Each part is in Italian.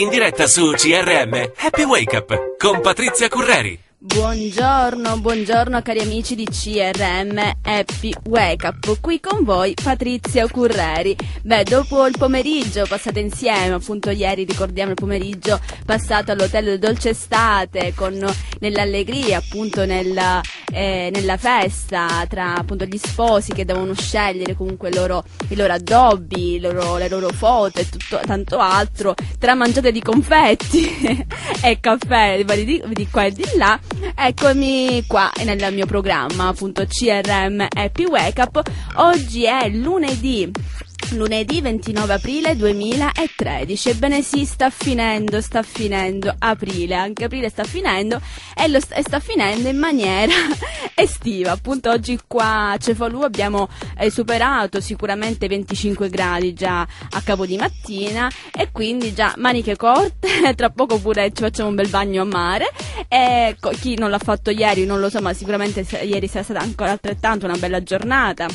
in diretta su CRM Happy Wake Up con Patrizia Curreri. Buongiorno, buongiorno cari amici di CRM Happy Wake Up, qui con voi Patrizia Curreri. Beh, dopo il pomeriggio passato insieme, appunto ieri ricordiamo il pomeriggio passato all'hotel Dolce Estate con nell'allegria, appunto nella, eh, nella festa tra appunto gli sposi che devono scegliere comunque loro, i loro addobbi, loro, le loro foto e tutto, tanto altro, tra mangiate di confetti e caffè di, di qua e di là Eccomi qua nel mio programma, appunto CRM Happy Wake Up. Oggi è lunedì lunedì 29 aprile 2013. Ebbene sì, sta finendo, sta finendo aprile, anche aprile sta finendo e, lo e sta finendo in maniera estiva. Appunto oggi qua a Cefalù abbiamo eh, superato sicuramente 25 gradi già a capo di mattina. E quindi già maniche corte, tra poco pure ci facciamo un bel bagno a mare. E chi non l'ha fatto ieri non lo so, ma sicuramente ieri sarà stata ancora altrettanto una bella giornata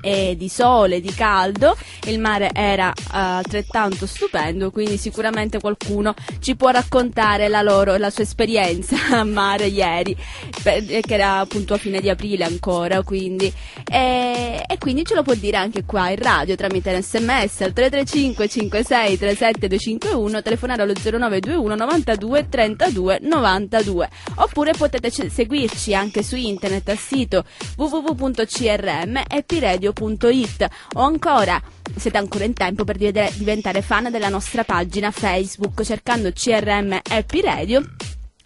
e di sole, di caldo, il mare era uh, altrettanto stupendo, quindi sicuramente qualcuno ci può raccontare la, loro, la sua esperienza a mare ieri, per, che era appunto a fine di aprile ancora, quindi, e, e, quindi ce lo può dire anche qua in radio tramite sms al 335 56 37 251, telefonare allo 0921 92 32 92, oppure potete seguirci anche su internet al sito www.crm.epiradio radio.it o ancora siete ancora in tempo per diventare fan della nostra pagina Facebook cercando CRM Happy Radio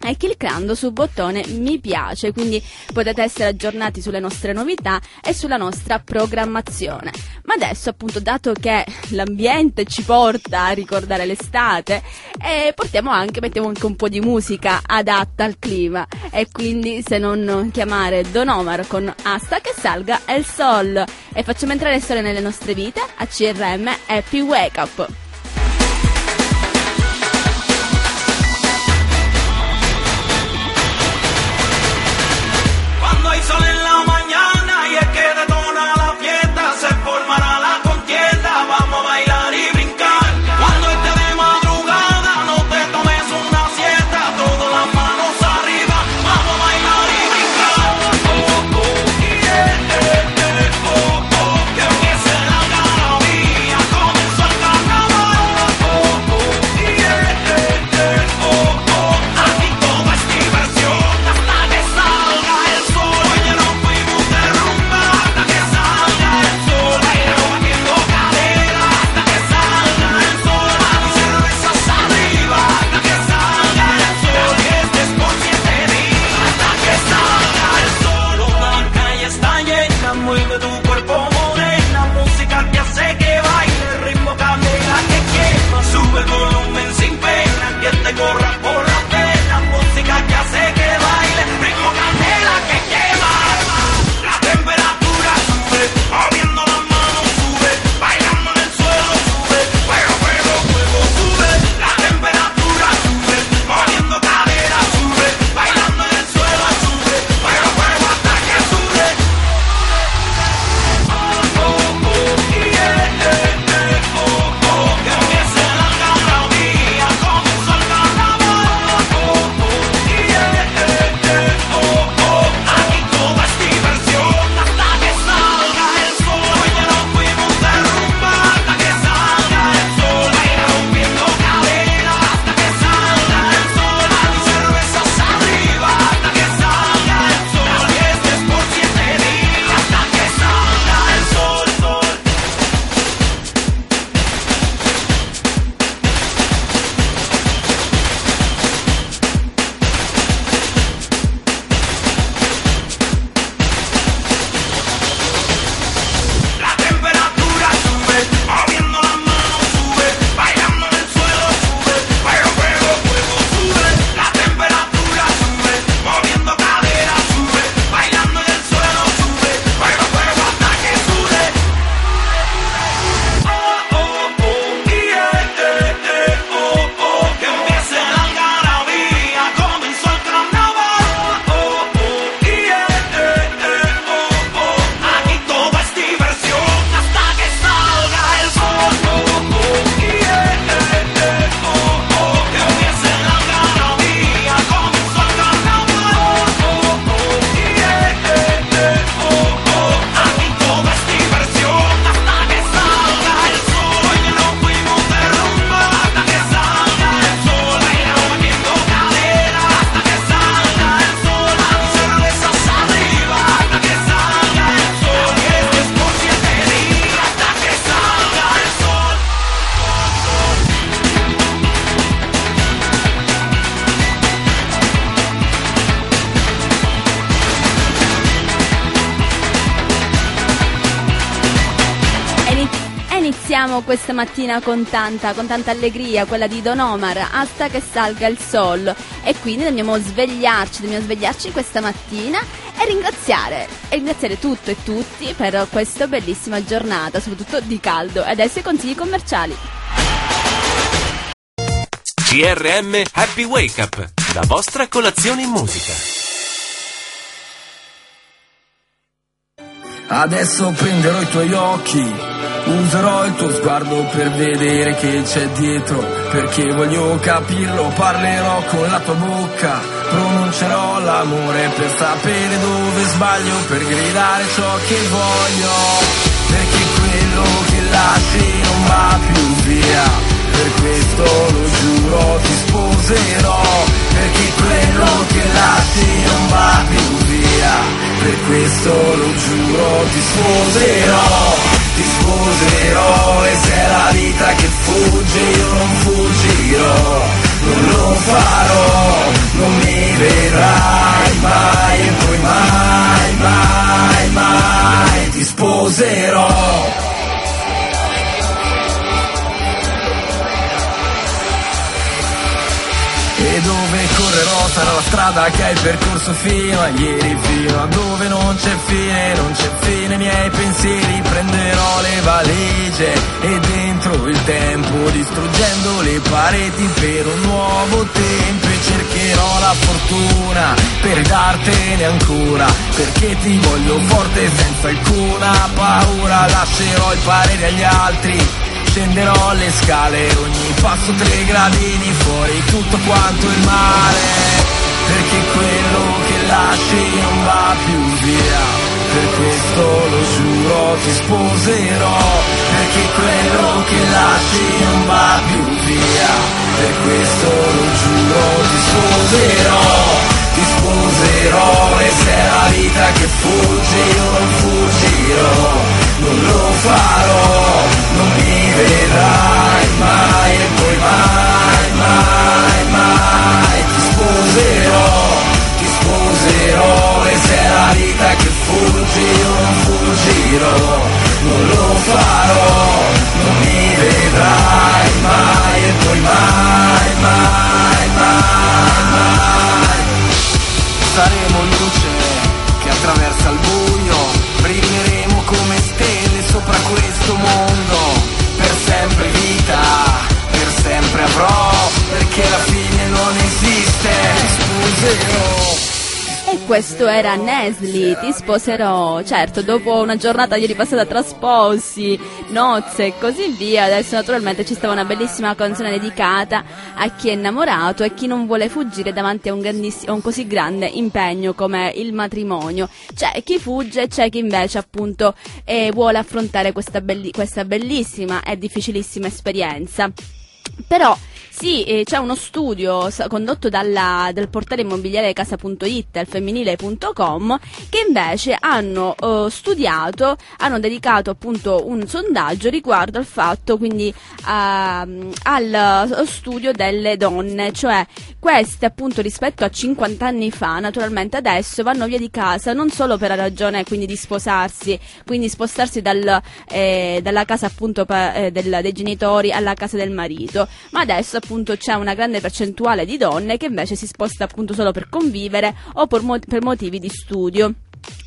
e cliccando sul bottone mi piace, quindi potete essere aggiornati sulle nostre novità e sulla nostra programmazione. Ma adesso appunto dato che l'ambiente ci porta a ricordare l'estate, eh, portiamo anche, mettiamo anche un po' di musica adatta al clima e quindi se non chiamare Don Omar con Asta che salga il sol e facciamo entrare il sole nelle nostre vite a CRM Happy Wake Up. Mattina con tanta, con tanta allegria, quella di Don Omar, hasta che salga il sol. E quindi dobbiamo svegliarci, dobbiamo svegliarci questa mattina e ringraziare, e ringraziare tutto e tutti per questa bellissima giornata, soprattutto di caldo. E adesso i consigli commerciali. CRM Happy Wake Up, la vostra colazione in musica. Adesso prenderò i tuoi occhi, userò il tuo sguardo per vedere che c'è dietro, perché voglio capirlo, parlerò con la tua bocca, pronuncerò l'amore per sapere dove sbaglio, per gridare ciò che voglio, perché quello che lasci non va più via. Per questo lo giuro ti sposerò. Perché quello che lasci non va più via. Per questo lo giuro ti sposerò Ti sposerò e se è la vita che fugge io non fuggirò. Non lo farò, non mi vedrai mai E poi mai, mai, mai ti sposerò dove correrò sarà la strada che hai percorso fino a ieri Fino a dove non c'è fine, non c'è fine miei pensieri. Prenderò le valigie e dentro il tempo Distruggendo le pareti per un nuovo tempo. E cercherò la fortuna per dartene ancora Perché ti voglio forte senza alcuna paura. Lascerò il parere agli altri Scenderò le scale, ogni passo tre gradini fuori tutto quanto il mare. Perché quello che lasci non va più via. Per questo lo giuro ti sposerò. Perché quello che lasci non va più via. Per questo lo giuro ti sposerò. Ti sposerò e se è la vita che fugge io non fuggirò Non lo farò, non mi vedrai mai e poi mai, mai, mai ti sposerò, ti sposerò e se è la vita che fuggi io non fuggirò, non lo farò, non mi vedrai mai e poi mai, mai, mai, mai. Saremo luce che attraversa sposerò. E questo era Nesli, ti sposerò. Certo, dopo una giornata ieri passata tra sposi, nozze e così via, adesso naturalmente ci stava una bellissima canzone dedicata a chi è innamorato e chi non vuole fuggire davanti a un, a un così grande impegno come il matrimonio. C'è chi fugge e c'è chi invece appunto eh, vuole affrontare questa, belli- questa bellissima e difficilissima esperienza. Però sì, eh, c'è uno studio condotto dalla- dal portale immobiliare casa.it al femminile.com che invece hanno eh, studiato, hanno dedicato appunto un sondaggio riguardo al fatto quindi al eh, studio delle donne, cioè queste appunto rispetto a 50 anni fa naturalmente adesso vanno via di casa non solo per la ragione quindi di sposarsi, quindi spostarsi dal, eh, dalla casa appunto eh, del- dei genitori alla casa del marito, ma adesso appunto c'è una grande percentuale di donne che invece si sposta appunto solo per convivere o per, mo- per motivi di studio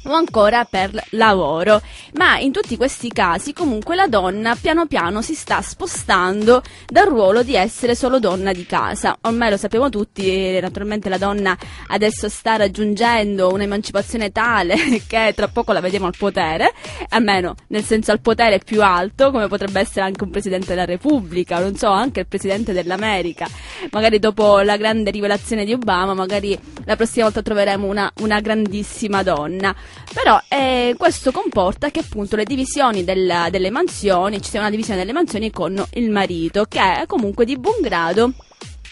o ancora per lavoro. Ma in tutti questi casi comunque la donna piano piano si sta spostando dal ruolo di essere solo donna di casa. Ormai lo sappiamo tutti, naturalmente la donna adesso sta raggiungendo un'emancipazione tale che tra poco la vediamo al potere, almeno nel senso al potere più alto, come potrebbe essere anche un presidente della Repubblica, non so, anche il presidente dell'America. Magari dopo la grande rivelazione di Obama, magari la prossima volta troveremo una, una grandissima donna. Però eh, questo comporta che appunto le divisioni del- delle mansioni, ci sia una divisione delle mansioni con il marito, che è comunque di buon grado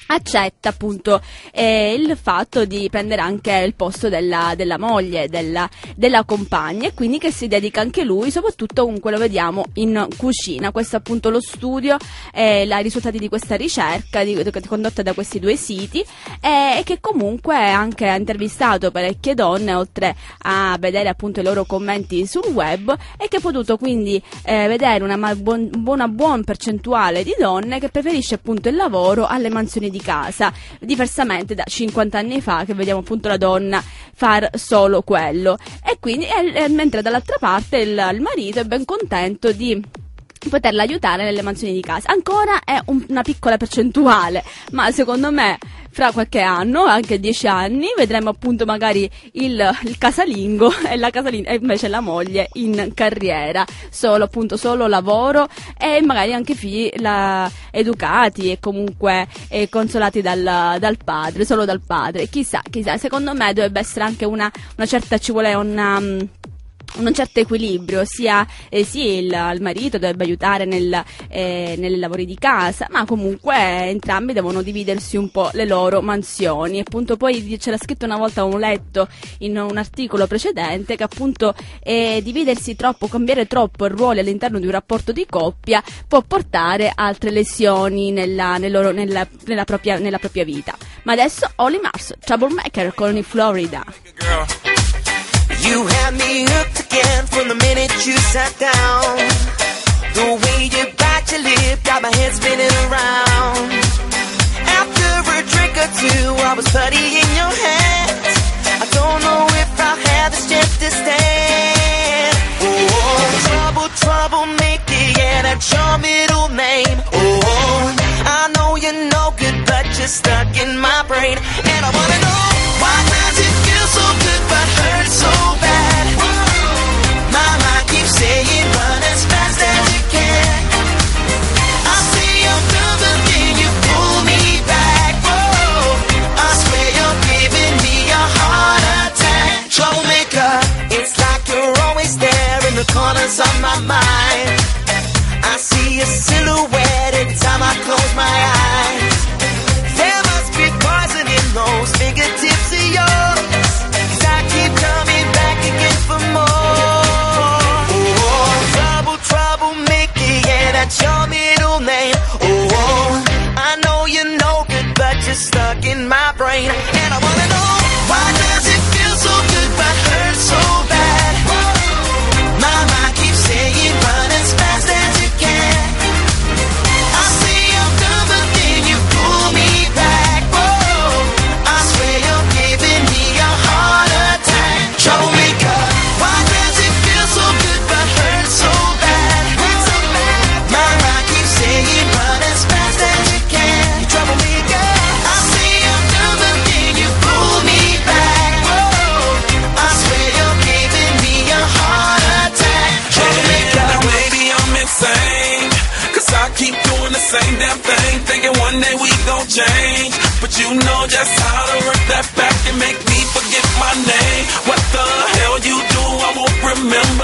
accetta appunto eh, il fatto di prendere anche il posto della, della moglie, della, della, compagna e quindi che si dedica anche lui, soprattutto comunque lo vediamo in cucina. Questo è appunto lo studio, eh, i risultati di questa ricerca di, di, condotta da questi due siti eh, e che comunque anche ha intervistato parecchie donne oltre a vedere appunto i loro commenti sul web e che ha potuto quindi eh, vedere una buon, buona buon percentuale di donne che preferisce appunto il lavoro alle mansioni di casa, diversamente da 50 anni fa che vediamo appunto la donna far solo quello. E quindi, e, e, mentre dall'altra parte il, il marito è ben contento di poterla aiutare nelle mansioni di casa. Ancora è un, una piccola percentuale, ma secondo me fra qualche anno, anche dieci anni, vedremo appunto magari il, il casalingo e, la casalinga, e invece la moglie in carriera, solo appunto solo lavoro e magari anche figli la, educati e comunque eh, consolati dal, dal, padre, solo dal padre. Chissà, chissà, secondo me dovrebbe essere anche una, una certa, ci vuole una... Un certo equilibrio, sia eh, sì, il, il, marito dovrebbe aiutare nel, eh, nei lavori di casa, ma comunque entrambi devono dividersi un po' le loro mansioni. Appunto, poi c'era scritto una volta, ho letto in un articolo precedente, che appunto eh, dividersi troppo, cambiare troppo i ruoli all'interno di un rapporto di coppia può portare altre lesioni nella, nel loro, nella, nella, propria, nella propria vita. Ma adesso Holly Mars, Troublemaker con i Florida. You had me hooked again from the minute you sat down. The way you bite your lip got my head spinning around. After a drink or two, I was putty in your hands. I don't know if I have the strength to stand. Oh, trouble, trouble, make it, yeah, that's your middle name. Oh, I know you're no good, but you're stuck in my brain, and I wanna know why does it feel so corners of my mind. I see a silhouette every time I close my eyes. There must be poison in those fingertips in my brain. And I wanna know,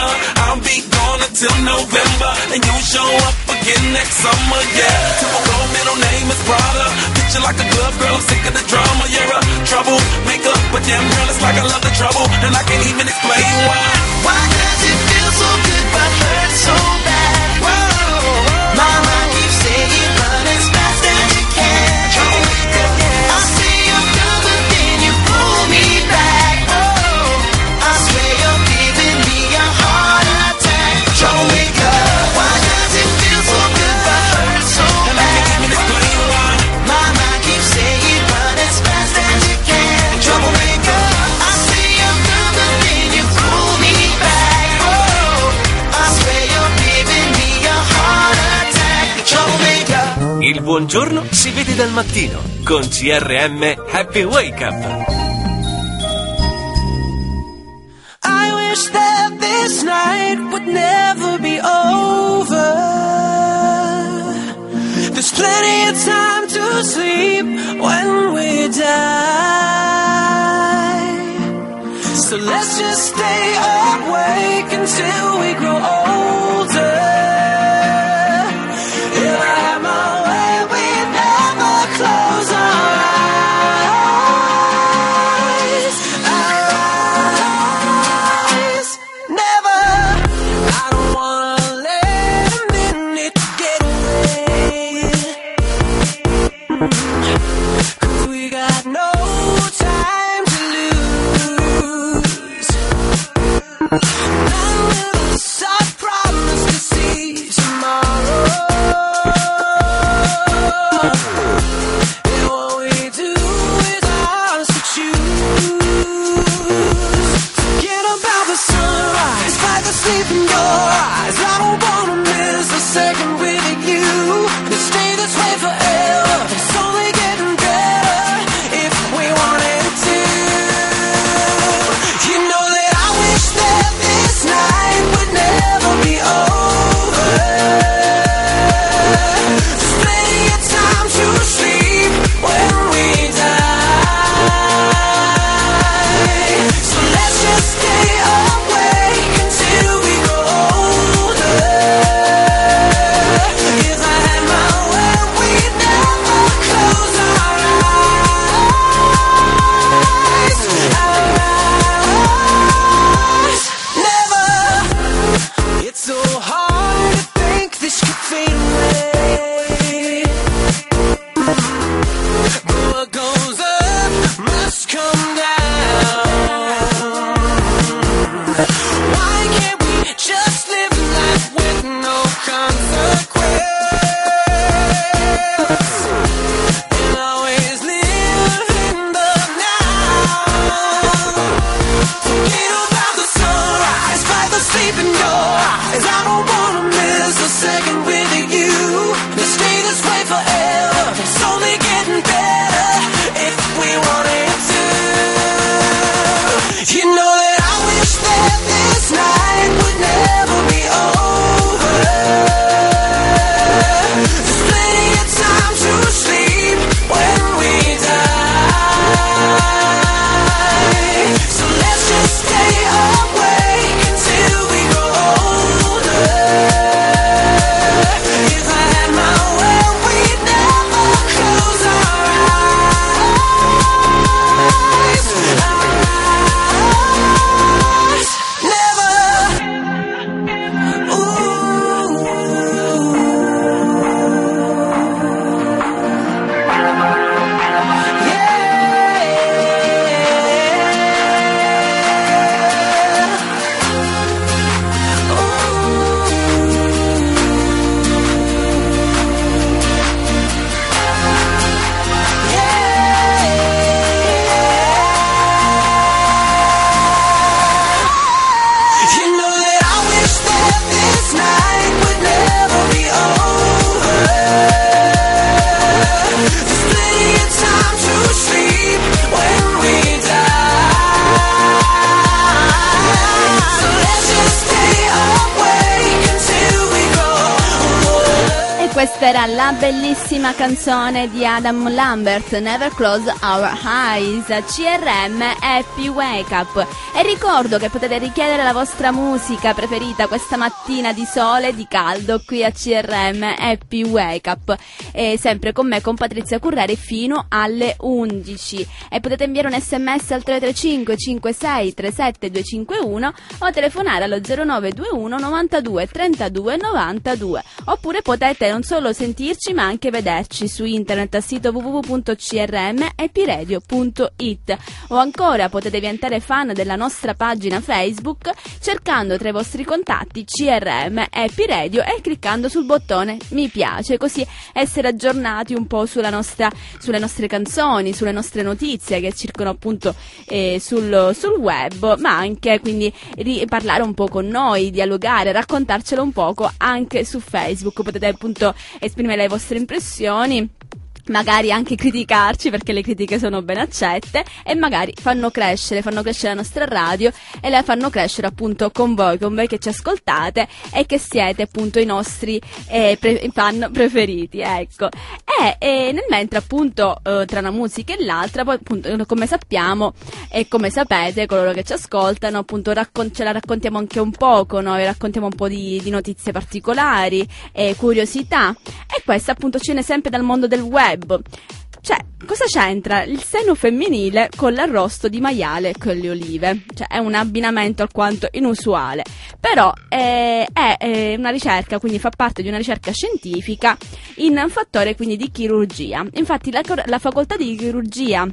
remember I'll be gone until November. And you show up again next summer, yeah. Typical middle name is Prada Picture like a glove girl, I'm sick of the drama You're a troublemaker But damn girl, it's like I love the trouble. And I can't even explain why. Why does it feel so good but hurt so bad? Il buongiorno si vede dal mattino con CRM Happy Wake Up. I wish that this night would never be over. There's plenty of time to sleep when we die. So let's just stay awake until we grow older. Bellissima canzone di Adam Lambert, Never Close Our Eyes, CRM Happy Wake Up. E ricordo che potete richiedere la vostra musica preferita questa mattina di sole e di caldo qui a CRM Happy Wake Up. E sempre con me, con Patrizia Curreri, fino alle 11. E potete inviare un sms al 335 56 37 251 o telefonare allo 0921 92 32 92. Oppure potete non solo sentirci ma anche vederci su internet al sito www.crmepiradio.it o ancora potete diventare fan della nostra pagina Facebook cercando tra i vostri contatti CRM Happy Radio e cliccando sul bottone mi piace così essere aggiornati un po' nostra, sulle nostre canzoni, sulle nostre notizie che circolano appunto eh, sul, sul, web ma anche quindi parlare un po' con noi, dialogare, raccontarcelo un poco anche su Facebook. Potete appunto esprimere le vostre impressioni magari anche criticarci perché le critiche sono ben accette e magari fanno crescere, fanno crescere la nostra radio e la fanno crescere appunto con voi, con voi che ci ascoltate e che siete appunto i nostri eh, pre- fan preferiti, ecco. E, e, nel mentre appunto eh, tra una musica e l'altra, poi appunto come sappiamo e come sapete coloro che ci ascoltano appunto raccon- ce la raccontiamo anche un poco, noi raccontiamo un po' di, di notizie particolari e curiosità e questo appunto ce n'è sempre dal mondo del web web. Cioè, cosa c'entra il seno femminile con l'arrosto di maiale con le olive? Cioè, è un abbinamento alquanto inusuale. Però eh, è, è, una ricerca, quindi fa parte di una ricerca scientifica in un fattore quindi di chirurgia. Infatti la, la facoltà di chirurgia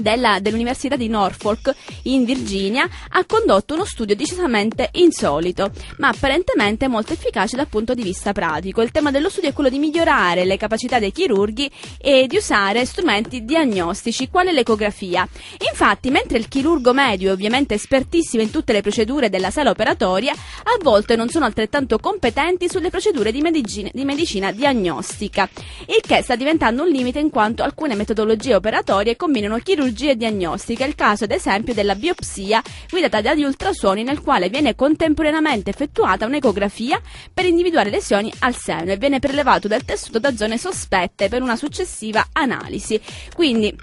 della, dell'Università di Norfolk in Virginia ha condotto uno studio decisamente insolito, ma apparentemente molto efficace dal punto di vista pratico. Il tema dello studio è quello di migliorare le capacità dei chirurghi e di usare strumenti diagnostici, quale l'ecografia. Infatti, mentre il chirurgo medio è ovviamente espertissimo in tutte le procedure della sala operatoria, a volte non sono altrettanto competenti sulle procedure di medicina, di medicina diagnostica, il che sta diventando un limite in quanto alcune metodologie operatorie combinano chirurgia chirurgie diagnostiche, il caso ad esempio della biopsia guidata dagli ultrasuoni nel quale viene contemporaneamente effettuata un'ecografia per individuare lesioni al seno e viene prelevato del tessuto da zone sospette per una successiva analisi. Quindi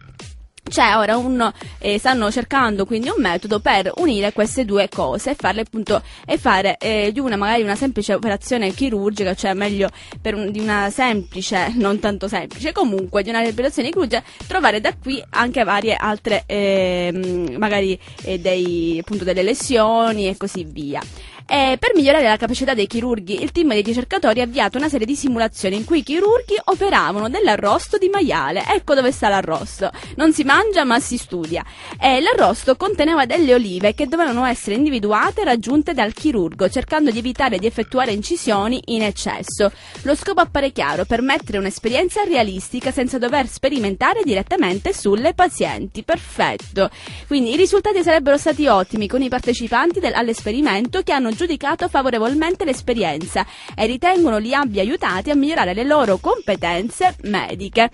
c'è ora un, eh, stanno cercando quindi un metodo per unire queste due cose e farle appunto e fare eh, di una magari una semplice operazione chirurgica, cioè meglio per un, di una semplice, non tanto semplice, comunque di una operazione chirurgica, trovare da qui anche varie altre eh, magari eh, dei, appunto delle lesioni e così via. E per migliorare la capacità dei chirurghi, il team dei ricercatori ha avviato una serie di simulazioni in cui i chirurghi operavano dell'arrosto di maiale. Ecco dove sta l'arrosto. Non si mangia ma si studia. E l'arrosto conteneva delle olive che dovevano essere individuate e raggiunte dal chirurgo, cercando di evitare di effettuare incisioni in eccesso. Lo scopo appare chiaro, permettere un'esperienza realistica senza dover sperimentare direttamente sulle pazienti. Perfetto. Quindi i risultati sarebbero stati ottimi con i partecipanti del, all'esperimento che hanno giudicato favorevolmente l'esperienza e ritengono li abbia aiutati a migliorare le loro competenze mediche.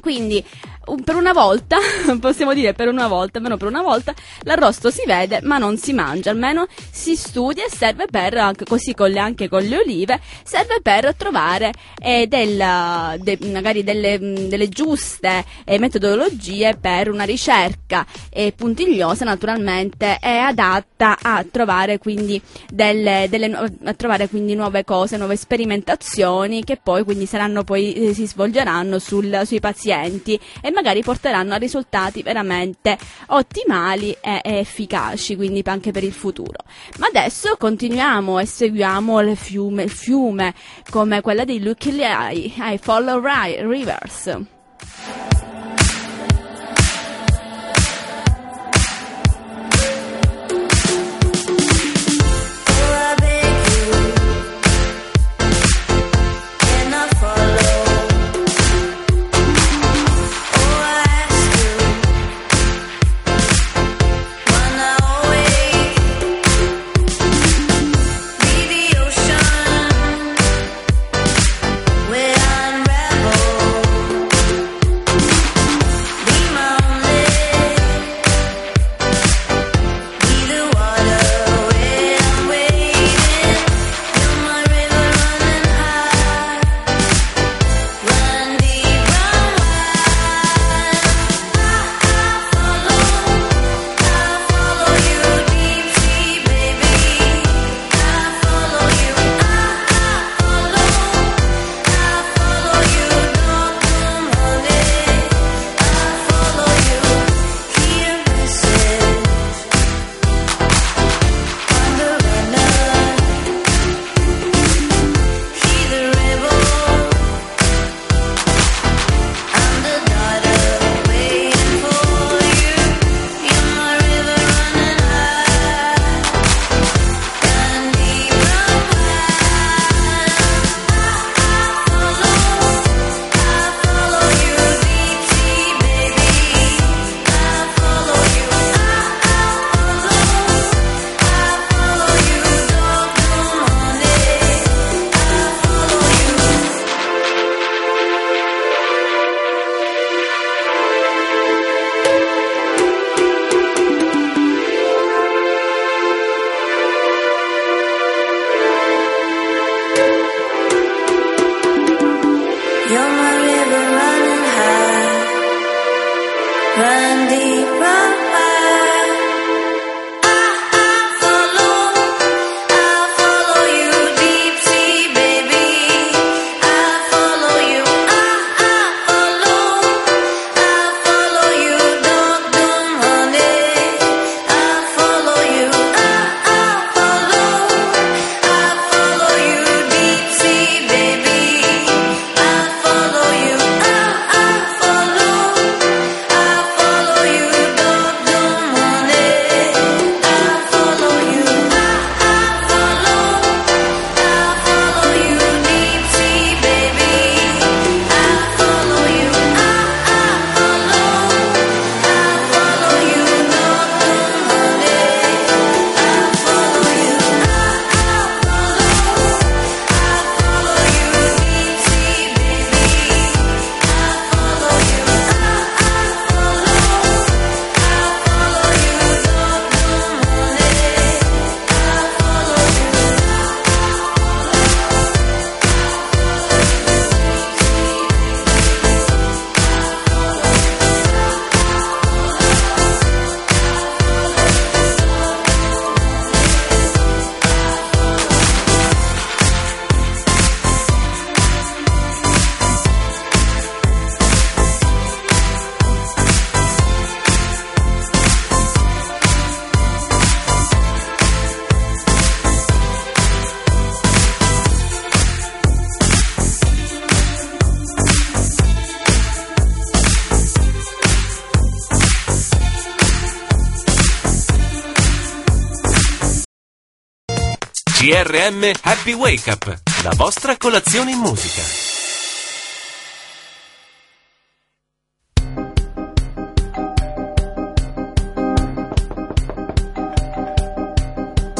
Quindi per una volta, possiamo dire per una volta, almeno per una volta, l'arrosto si vede ma non si mangia, almeno si studia e serve per, anche così con le, anche con le olive, serve per trovare eh, della, de, magari delle, delle giuste eh, metodologie per una ricerca eh, puntigliosa naturalmente è adatta a trovare quindi delle, delle trovare quindi nuove cose, nuove sperimentazioni che poi quindi saranno poi eh, si svolgeranno sul, sui pazienti. E magari porteranno a risultati veramente ottimali e, e efficaci, quindi anche per il futuro. Ma adesso continuiamo e seguiamo il fiume, il fiume come quella di Lucky Lee, I Follow Rivers. CRM Happy Wake Up, la vostra colazione in musica.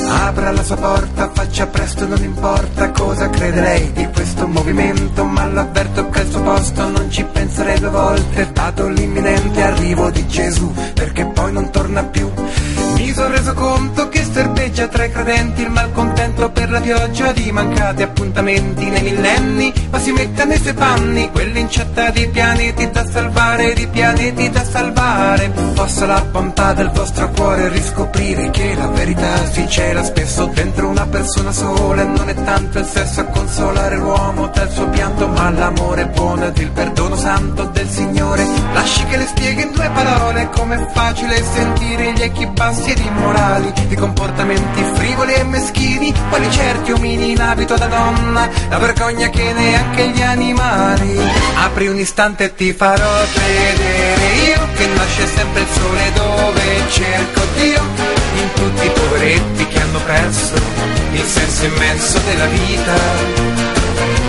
Apra la sua porta, faccia presto, non importa cosa crede lei di questo movimento, ma l'avverto che al suo posto non ci penserei due volte, dato l'imminente arrivo di Gesù, perché poi non torna più. Mi sono reso conto che serpeggia tra i credenti il malcontento per la pioggia di mancati appuntamenti nei millenni, ma si metta nei suoi panni, quell'incetta di pianeti da salvare, di pianeti da salvare. Possa la bontà del vostro cuore riscoprire che la verità si cela spesso dentro una persona sola e non è tanto il sesso a consolare l'uomo dal suo pianto, ma l'amore buono ed il perdono santo del Signore. Lasci che le spieghi in due parole com'è facile sentire gli echi bassi ed immorali di comportamenti frivoli e meschini, quali certi omini in abito da donna, la vergogna che neanche gli animali. Apri un istante e ti farò vedere io che nasce sempre il sole dove cerco Dio, in tutti i poveretti che hanno perso il senso immenso della vita.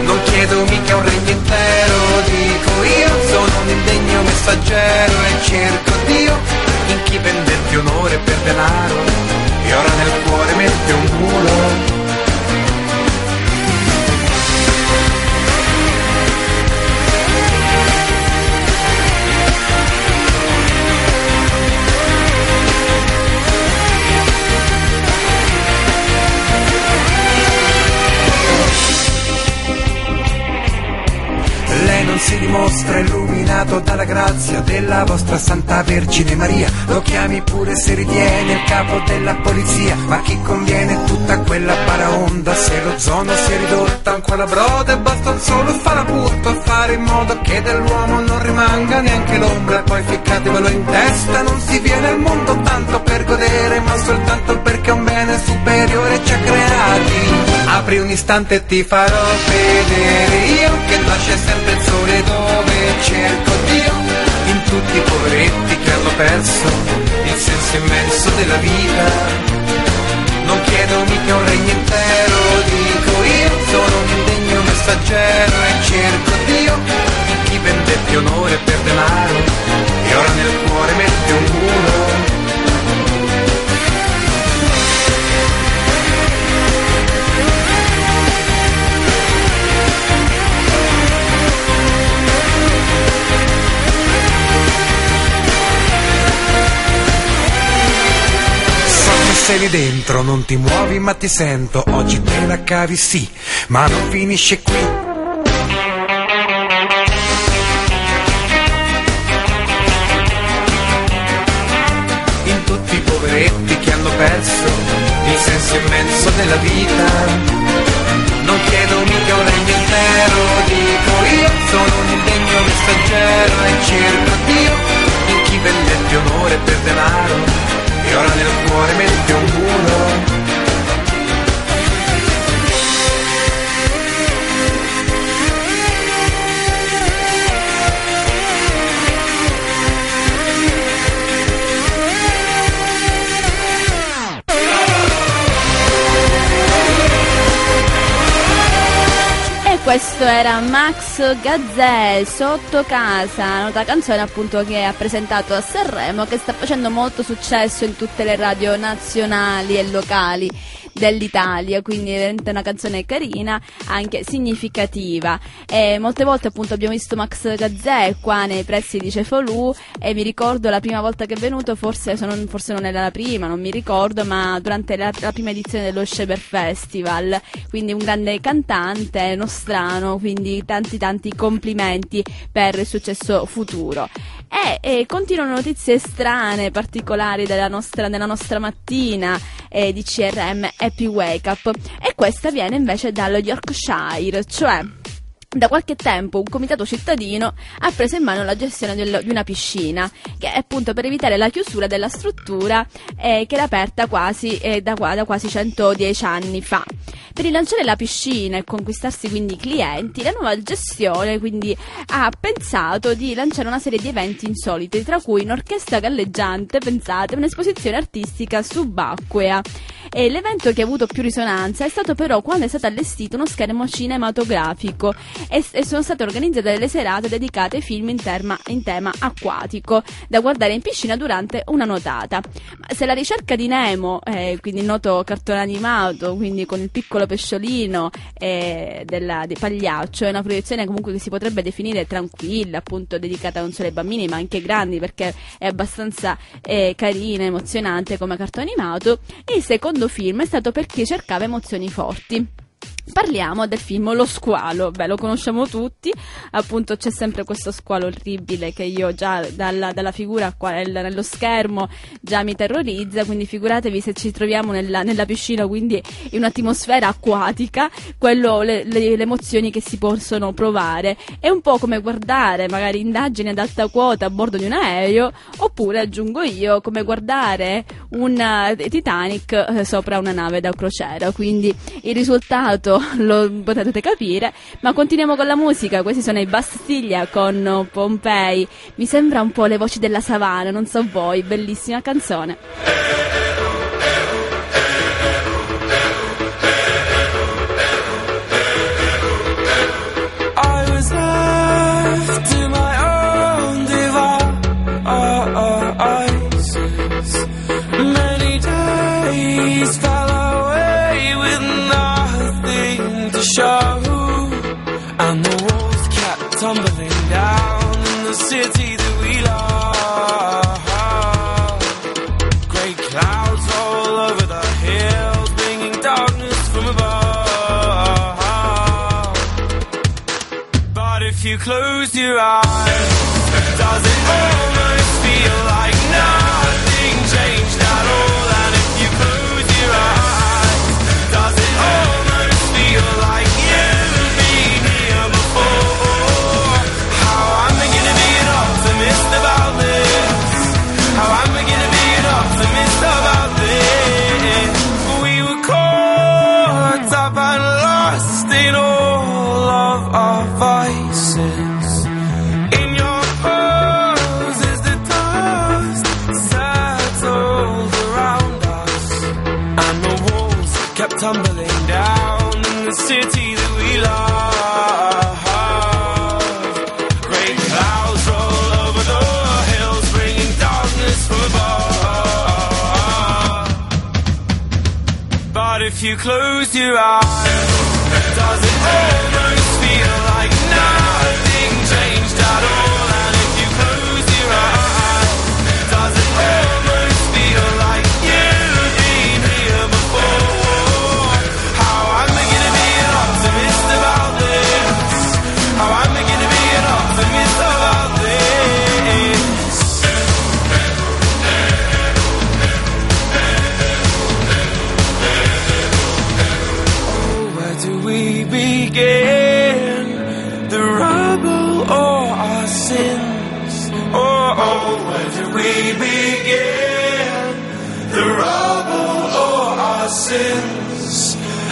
Non chiedo mica un regno intero, dico io sono un indegno messaggero e cerco Dio in chi vendette onore per denaro e ora nel cuore mette un muro. Si dimostra illuminato dalla grazia della vostra Santa Vergine Maria. Lo chiami pure se ritiene il capo della polizia, ma chi conviene tutta quella paraonda se lo zono si è ridotta ancora broda e basta solo fare a fare in modo che dell'uomo non rimanga neanche l'ombra e poi ficcatevelo in testa, non si viene al mondo tanto per godere, ma soltanto perché un bene superiore ci ha creati. Apri un istante e ti farò vedere io che nasce sempre il sole dove cerco Dio in tutti i poveretti che hanno perso il senso immenso della vita. Non chiedo mica un regno intero, dico io sono un indegno messaggero e cerco Dio in chi vendette onore per denaro sei lì dentro, non ti muovi ma ti sento, oggi te la cavi sì, ma non finisce qui. poeti che hanno perso il senso immenso della vita. Non chiedo mica un regno intero, dico io sono un indegno messaggero e cerco Dio in chi vendette onore per denaro e ora nel cuore mette un muro. Questo era Max Gazzè sotto casa, nota canzone appunto che ha presentato a Sanremo che sta facendo molto successo in tutte le radio nazionali e locali dell'Italia, quindi è una canzone carina, anche significativa. E molte volte appunto abbiamo visto Max Gazzè qua nei pressi di Cefalù e mi ricordo la prima volta che è venuto, forse, se non, forse non era la prima, non mi ricordo, ma durante la, la prima edizione dello Sheber Festival, quindi un grande cantante nostrano, quindi tanti tanti complimenti per il successo futuro. E, e continuano notizie strane, particolari della nostra, della nostra mattina eh, di CRM Happy Wake Up. E questa viene invece dallo Yorkshire, cioè da qualche tempo un comitato cittadino ha preso in mano la gestione del- di una piscina, che è appunto per evitare la chiusura della struttura eh, che era aperta quasi, eh, da, da quasi 110 anni fa. Per rilanciare la piscina e conquistarsi quindi i clienti, la nuova gestione quindi ha pensato di lanciare una serie di eventi insoliti, tra cui un'orchestra galleggiante, pensate, un'esposizione artistica subacquea. E l'evento che ha avuto più risonanza è stato però quando è stato allestito uno schermo cinematografico e, e sono state organizzate delle serate dedicate ai film in, terma- in tema acquatico da guardare in piscina durante una nuotata. Se la ricerca di Nemo, eh, quindi il noto cartone animato, quindi con il piccolo pesciolino eh, della- di Pagliaccio, è una proiezione comunque che si potrebbe definire tranquilla, appunto dedicata non solo ai bambini ma anche ai grandi perché è abbastanza eh, carina, emozionante come cartone animato, il secondo film è stato per chi cercava emozioni forti. Parliamo del film Lo squalo, beh lo conosciamo tutti, appunto c'è sempre questo squalo orribile che io già dalla, dalla figura qua nel- nello schermo già mi terrorizza, quindi figuratevi se ci troviamo nella, nella piscina, quindi in un'atmosfera acquatica, quello, le, le- le emozioni che si possono provare. È un po' come guardare magari indagini ad alta quota a bordo di un aereo, oppure aggiungo io come guardare un eh, Titanic eh, sopra una nave da crociera, quindi il risultato lo potete capire, ma continuiamo con la musica, questi sono i Bastiglia con Pompei, mi sembra un po' le voci della savana, non so voi, bellissima canzone. But if you close your eyes, does it if you close your eyes, does it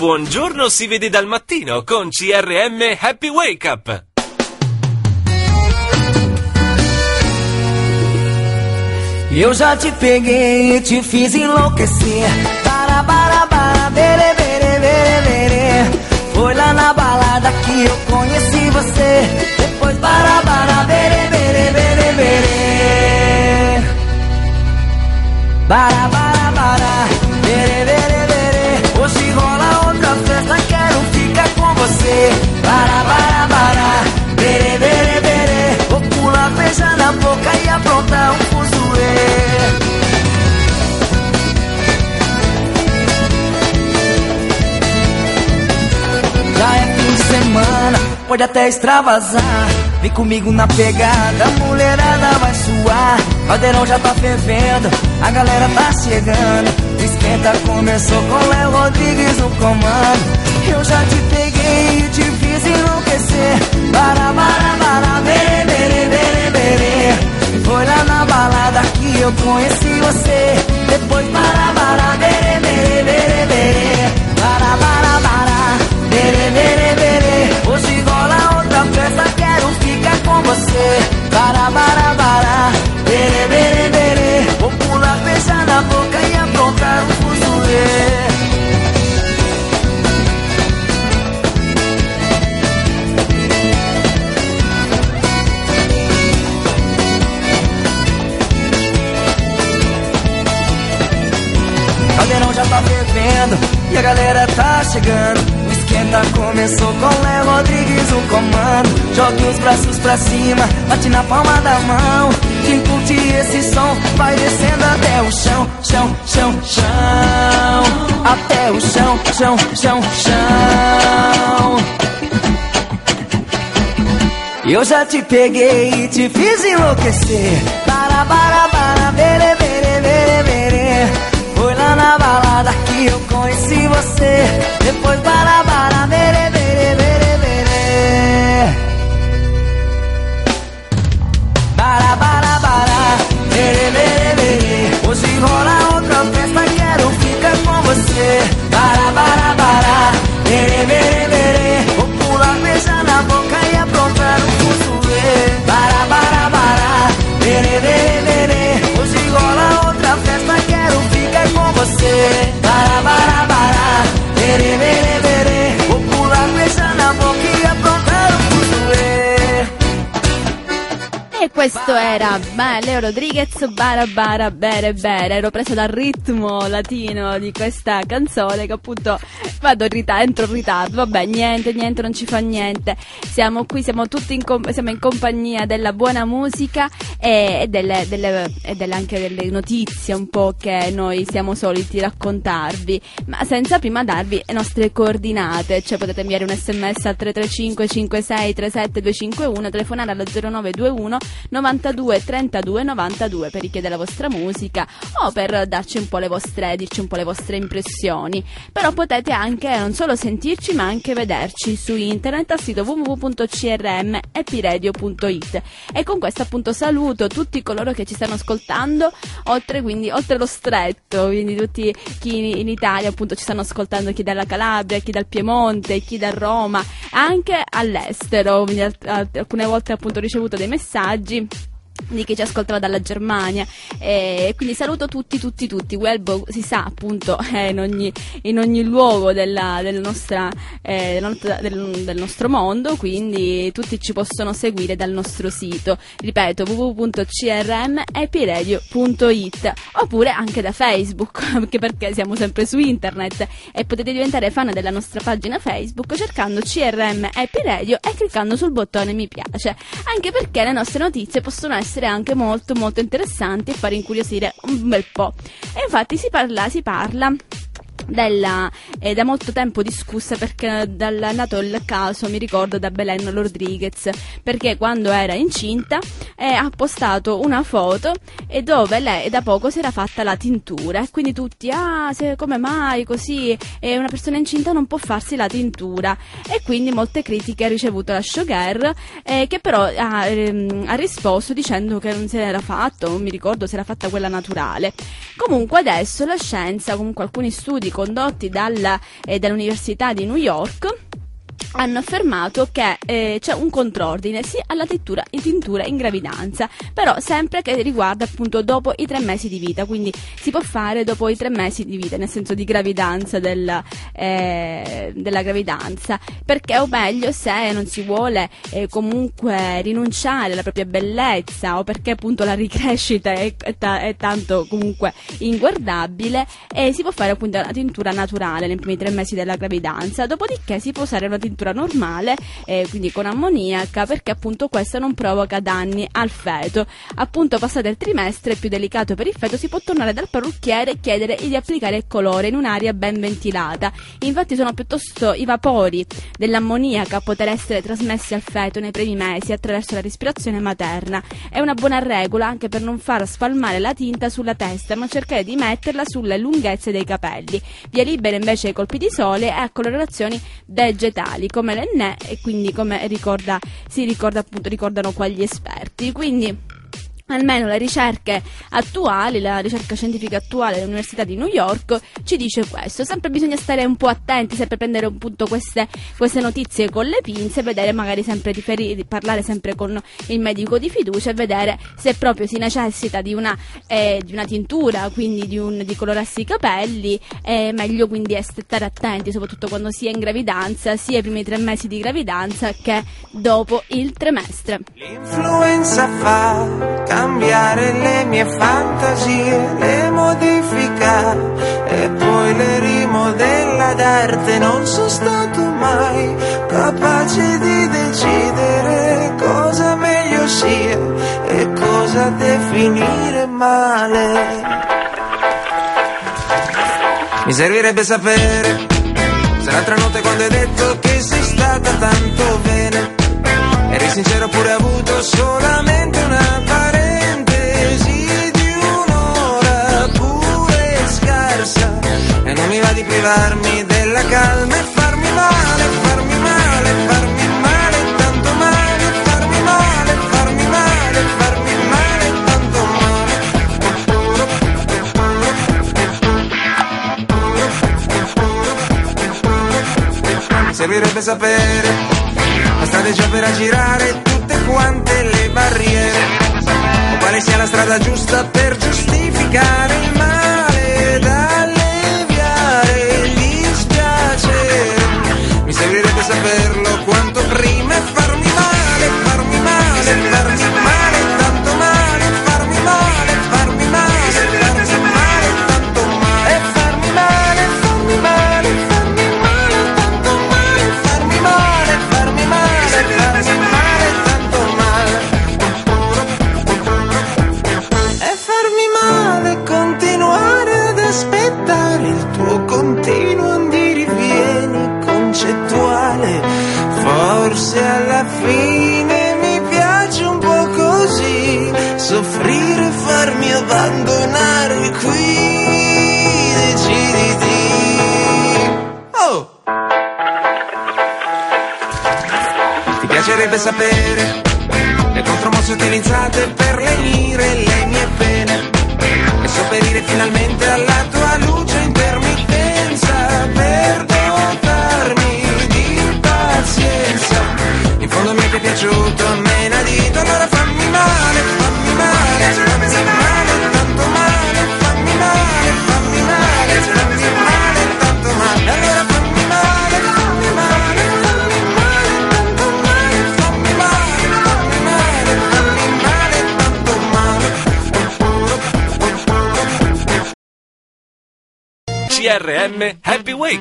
buongiorno si vede dal mattino con CRM Happy Wake Up. Eu já te peguei e te fiz enlouquecer. Para, para, para, bere, bere, bere, bere. Foi lá na balada que eu conheci você. Depois, para, para, bere, bere, bere, bere. Para, para, você. Para, para, para, bere, bere, bere. Vou pular, beijar na boca e aprontar um fuzuê. Já é fim de semana, pode até extravasar. Vem comigo na pegada, a mulherada vai suar. Caldeirão já tá fervendo, a galera tá chegando. Esquenta começou com Léo Rodrigues no comando. Eu já te peguei fiz enlouquecer. Para, para, para, bere, bere, bere, bere. Foi lá na balada que eu conheci você. Depois, para, para, bere, bere, bere, bere. Para, para, para, bere, bere, bere. Hoje rola outra festa, quero ficar com você. Para, para, para, bere, bere, bere. Vou pular, beijar na boca tá fervendo e a galera tá chegando. O esquenta começou com Léo Rodrigues no comando. Jogue os braços pra cima, bate na palma da mão. Quem curte esse som vai descendo até o chão, chão, chão, chão. Até o chão, chão, chão, chão. Eu já te peguei e te fiz enlouquecer. Para, para, questo era Leo Rodriguez, Bara Bara Bere Bere. Ero presa dal ritmo latino di questa canzone che appunto vado in ritardo, entro in ritardo. Vabbè, niente, niente, non ci fa niente. Siamo qui, siamo tutti in, com- siamo in compagnia della buona musica e, e delle, delle- e delle- anche delle notizie un po' che noi siamo soliti raccontarvi. Ma senza prima darvi le nostre coordinate, cioè potete inviare un sms al 335 56 37 251, telefonare allo 0921 92 32 92 per richiedere la vostra musica o per darci un po' le vostre, dirci un po' le vostre impressioni. Però potete anche non solo sentirci ma anche vederci su internet al sito www.crm.epiradio.it e con questo appunto saluto tutti coloro che ci stanno ascoltando oltre quindi oltre lo stretto, quindi tutti chi in Italia appunto ci stanno ascoltando, chi dalla Calabria, chi dal Piemonte, chi da Roma, anche all'estero, quindi al- al- alcune volte appunto ho ricevuto dei messaggi Bye. Di chi ci ascoltava dalla Germania. E quindi saluto tutti tutti tutti. Welbo si sa appunto è in ogni, in ogni luogo della, del, nostra, eh, del, del nostro mondo quindi tutti ci possono seguire dal nostro sito. Ripeto www.crmepiradio.it oppure anche da Facebook anche perché siamo sempre su internet e potete diventare fan della nostra pagina Facebook cercando CRM Happy e cliccando sul bottone mi piace anche perché le nostre notizie possono essere anche molto molto interessanti e fare incuriosire un bel po'. E infatti si parla, si parla della, eh, da molto tempo discussa perché dal, nato il caso, mi ricordo, da Belen Rodriguez, perché quando era incinta eh, ha postato una foto e dove lei da poco si era fatta la tintura. E quindi tutti, ah, se, come mai così? Eh, una persona incinta non può farsi la tintura. E quindi molte critiche ha ricevuto la showgirl eh, che però ha, ehm, ha risposto dicendo che non se l'era fatto, non mi ricordo se era fatta quella naturale. Comunque adesso la scienza, comunque alcuni studi condotti dalla, eh, dall'Università di New York hanno affermato che eh, c'è un contrordine sia alla tintura, in tintura in gravidanza, però sempre che riguarda appunto dopo i tre mesi di vita, quindi si può fare dopo i tre mesi di vita, nel senso di gravidanza della, eh, della gravidanza, perché o meglio se non si vuole eh, comunque rinunciare alla propria bellezza o perché appunto la ricrescita è, è, ta- è tanto comunque inguardabile, eh, si può fare appunto una tintura naturale nei primi tre mesi della gravidanza, dopodiché si può usare una tintura normale, eh, quindi con ammoniaca, perché appunto questa non provoca danni al feto. Appunto passato il trimestre più delicato per il feto si può tornare dal parrucchiere e chiedere di applicare il colore in un'aria ben ventilata. Infatti sono piuttosto i vapori dell'ammoniaca a poter essere trasmessi al feto nei primi mesi attraverso la respirazione materna. È una buona regola anche per non far spalmare la tinta sulla testa, ma cercare di metterla sulle lunghezze dei capelli. Via libera invece ai colpi di sole e a colorazioni vegetali come l'ennè e quindi come ricorda, si ricorda appunto, ricordano qua gli esperti. Quindi almeno le ricerche attuali, la ricerca scientifica attuale dell'Università di New York ci dice questo. Sempre bisogna stare un po' attenti, sempre prendere appunto queste, queste notizie con le pinze, vedere magari sempre riferire, parlare sempre con il medico di fiducia e vedere se proprio si necessita di una, eh, di una tintura, quindi di, un, di colorarsi i capelli, è meglio quindi stare attenti, soprattutto quando si è in gravidanza, sia i primi tre mesi di gravidanza che dopo il trimestre. L'influenza fa cambiare le mie fantasie, le modifica e poi le rimodella d'arte. Non sono stato mai capace di decidere cosa meglio sia e cosa definire male. Mi servirebbe sapere se l'altra notte quando hai detto che sei stata tanto bene Eri sincero hai avuto solamente una parentesi mi va di privarmi della calma e farmi male, farmi male, farmi male, tanto male, farmi male, farmi male, farmi male, tanto male. Servirebbe sapere la strategia per aggirare tutte quante le barriere. O quale sia la strada giusta per giustificare il male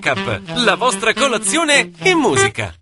Up, la vostra colazione in musica.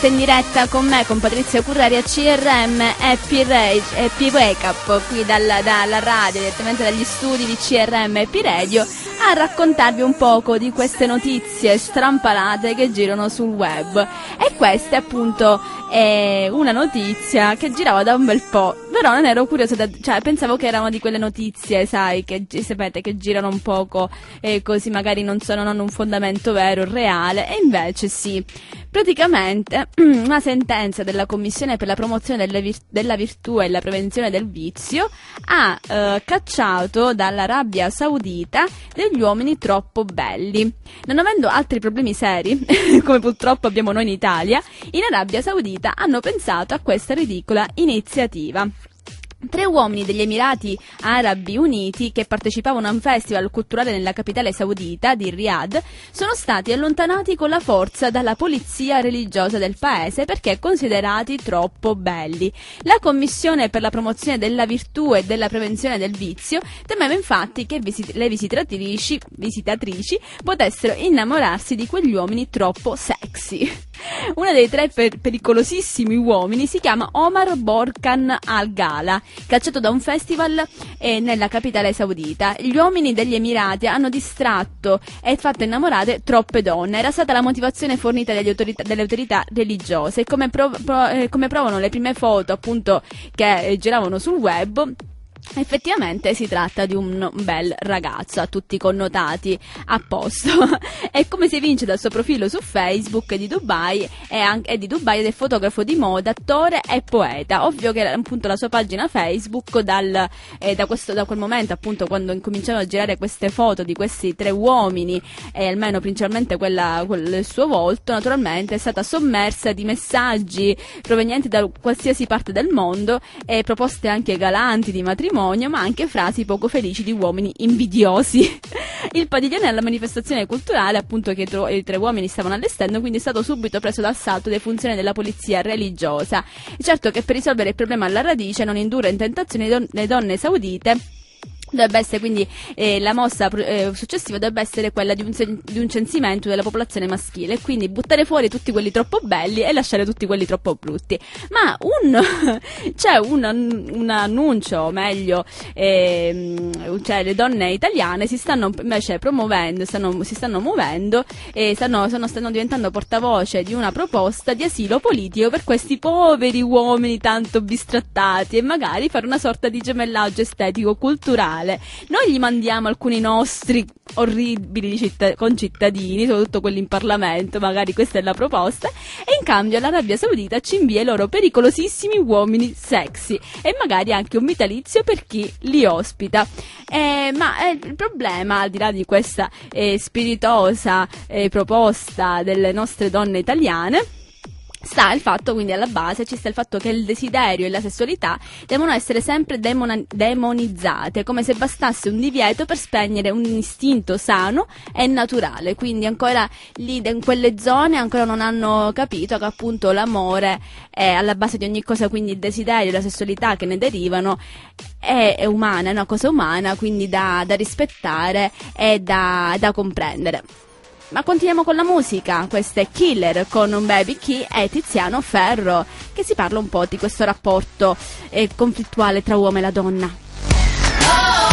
Nuovamente in diretta con me, con Patrizia Currari a CRM Happy Rage, Happy Wake Up, qui dalla, dalla radio, direttamente dagli studi di CRM Happy Radio, a raccontarvi un poco di queste notizie strampalate che girano sul web. E questa appunto è una notizia che girava da un bel po', però non ero curiosa, da- cioè pensavo che erano di quelle notizie, sai, che sapete che girano un poco e così magari non sono non un fondamento vero, reale, e invece sì. Praticamente una sentenza della Commissione per la promozione della virtù e la prevenzione del vizio ha eh, cacciato dall'Arabia Saudita degli uomini troppo belli. Non avendo altri problemi seri, come purtroppo abbiamo noi in Italia, in Arabia Saudita hanno pensato a questa ridicola iniziativa. Tre uomini degli Emirati Arabi Uniti che partecipavano a un festival culturale nella capitale saudita di Riyadh sono stati allontanati con la forza dalla polizia religiosa del paese perché considerati troppo belli. La Commissione per la promozione della virtù e della prevenzione del vizio temeva infatti che visit- le visitatrici, visitatrici potessero innamorarsi di quegli uomini troppo sexy. Uno dei tre per- pericolosissimi uomini si chiama Omar Borkan Al-Ghala cacciato da un festival eh, nella capitale saudita. Gli uomini degli Emirati hanno distratto e fatto innamorate troppe donne. Era stata la motivazione fornita autorità- dalle autorità religiose. Come, prov- pro- eh, come provano le prime foto appunto che eh, giravano sul web, Effettivamente si tratta di un bel ragazzo, a tutti i connotati a posto. e come si evince dal suo profilo su Facebook di Dubai, è, anche, è di Dubai ed è fotografo di moda, attore e poeta. Ovvio che appunto la sua pagina Facebook dal, eh, da, questo, da quel momento appunto quando incominciano a girare queste foto di questi tre uomini e almeno principalmente quella, quel il suo volto, naturalmente è stata sommersa di messaggi provenienti da qualsiasi parte del mondo e proposte anche galanti di matrimonio, ma anche frasi poco felici di uomini invidiosi. Il padiglione alla manifestazione culturale, appunto, che i tro- i tre uomini stavano allestendo, quindi è stato subito preso d'assalto dai funzionari della polizia religiosa. Certo che per risolvere il problema alla radice non indurre in tentazione don- le donne saudite Dovrebbe essere quindi eh, la mossa eh, successiva dovrebbe essere quella di un, sen- di un censimento della popolazione maschile, quindi buttare fuori tutti quelli troppo belli e lasciare tutti quelli troppo brutti. Ma un, c'è un, un annuncio, o meglio, ehm, cioè le donne italiane si stanno invece promuovendo, stanno- si stanno muovendo e stanno, sono- stanno diventando portavoce di una proposta di asilo politico per questi poveri uomini tanto bistrattati e magari fare una sorta di gemellaggio estetico culturale. Noi gli mandiamo alcuni nostri orribili citt- concittadini, soprattutto quelli in Parlamento, magari questa è la proposta, e in cambio l'Arabia Saudita ci invia i loro pericolosissimi uomini sexy e magari anche un vitalizio per chi li ospita. Eh, ma eh, il problema, al di là di questa eh, spiritosa eh, proposta delle nostre donne italiane, sta il fatto, quindi alla base ci sta il fatto che il desiderio e la sessualità devono essere sempre demona- demonizzate, come se bastasse un divieto per spegnere un istinto sano e naturale. Quindi ancora lì in quelle zone ancora non hanno capito che appunto l'amore è alla base di ogni cosa, quindi il desiderio e la sessualità che ne derivano è, è umana, è una cosa umana, quindi da, da rispettare e da, da comprendere. Ma continuiamo con la musica, questo è Killer con un baby key e Tiziano Ferro, che si parla un po' di questo rapporto eh, conflittuale tra uomo e la donna. Mi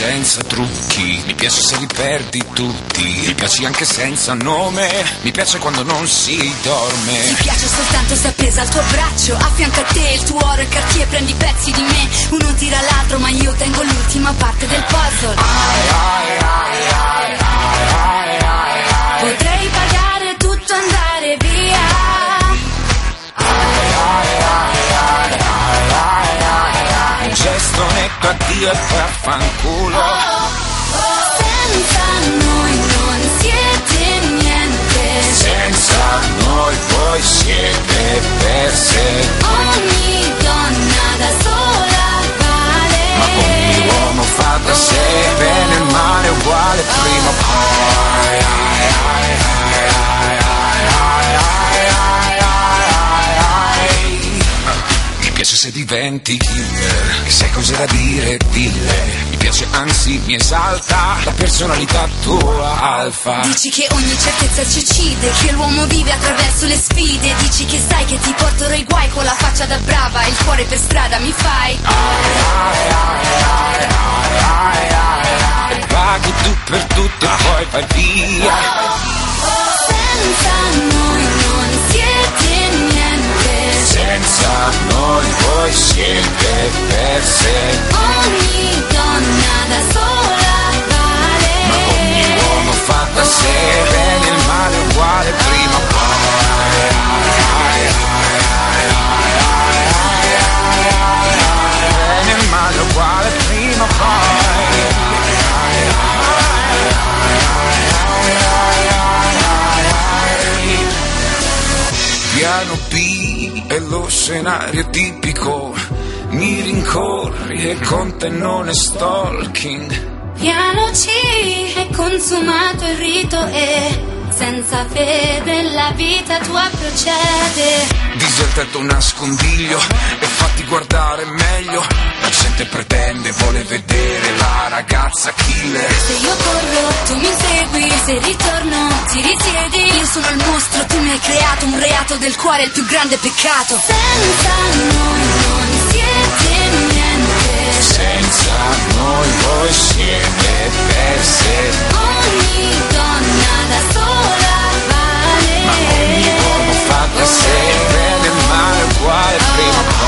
senza trucchi, mi piace se li perdi tutti, mi piaci anche senza nome, mi piace quando non si dorme. Ti piace soltanto se appesa al tuo braccio. A fianco a te il tuo oro e cartier Prendi pezzi di me. Uno tira l'altro ma io tengo l'ultima parte del puzzle. Potrei netto addio e poi affanculo. Senza noi non siete niente. Senza noi voi siete perse, Ogni donna da sola vale. Ma ogni uomo fa da sé, bene e male uguale prima poi. Ai, ai, ai, ai, piace se diventi killer, che sai cos'è da dire, dille. Mi piace anzi mi esalta la personalità tua alfa. Dici che ogni certezza ci uccide, che l'uomo vive attraverso le sfide. Dici che sai che ti porterò i guai con la faccia da brava, il cuore per strada mi fai. E paghi tu per tutto e poi vai via. Senza noi non siete niente. Senza noi voi siete perse, Ogni donna da sola vale. ma ogni uomo fa da sé, bene e male uguale prima. Bene e male uguale prima lo scenario tipico, mi rincorri e con te non è stalking. Piano C è consumato il rito e senza fede la vita tua procede. Tetto nascondiglio e fatti guardare meglio. La gente pretende, vuole vedere la ragazza chi killer Se io corro, tu mi segui, se ritorno, ti risiedi. Io sono il mostro, tu mi hai creato un reato del cuore, il più grande peccato. Senza noi non siete niente. Senza noi voi siete perse Ogni donna da sola vale. Ma ogni uomo fa da sé Bene male uguale prima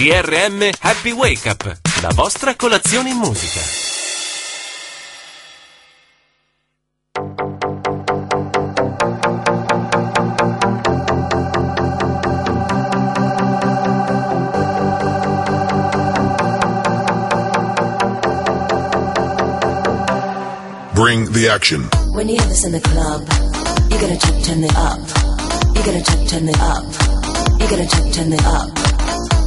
CRM Happy Wake Up, la vostra colazione in musica. Bring the action. When you hear this in the club, you gotta check, turn it up. You gotta check, turn it up. You gotta check, turn it up.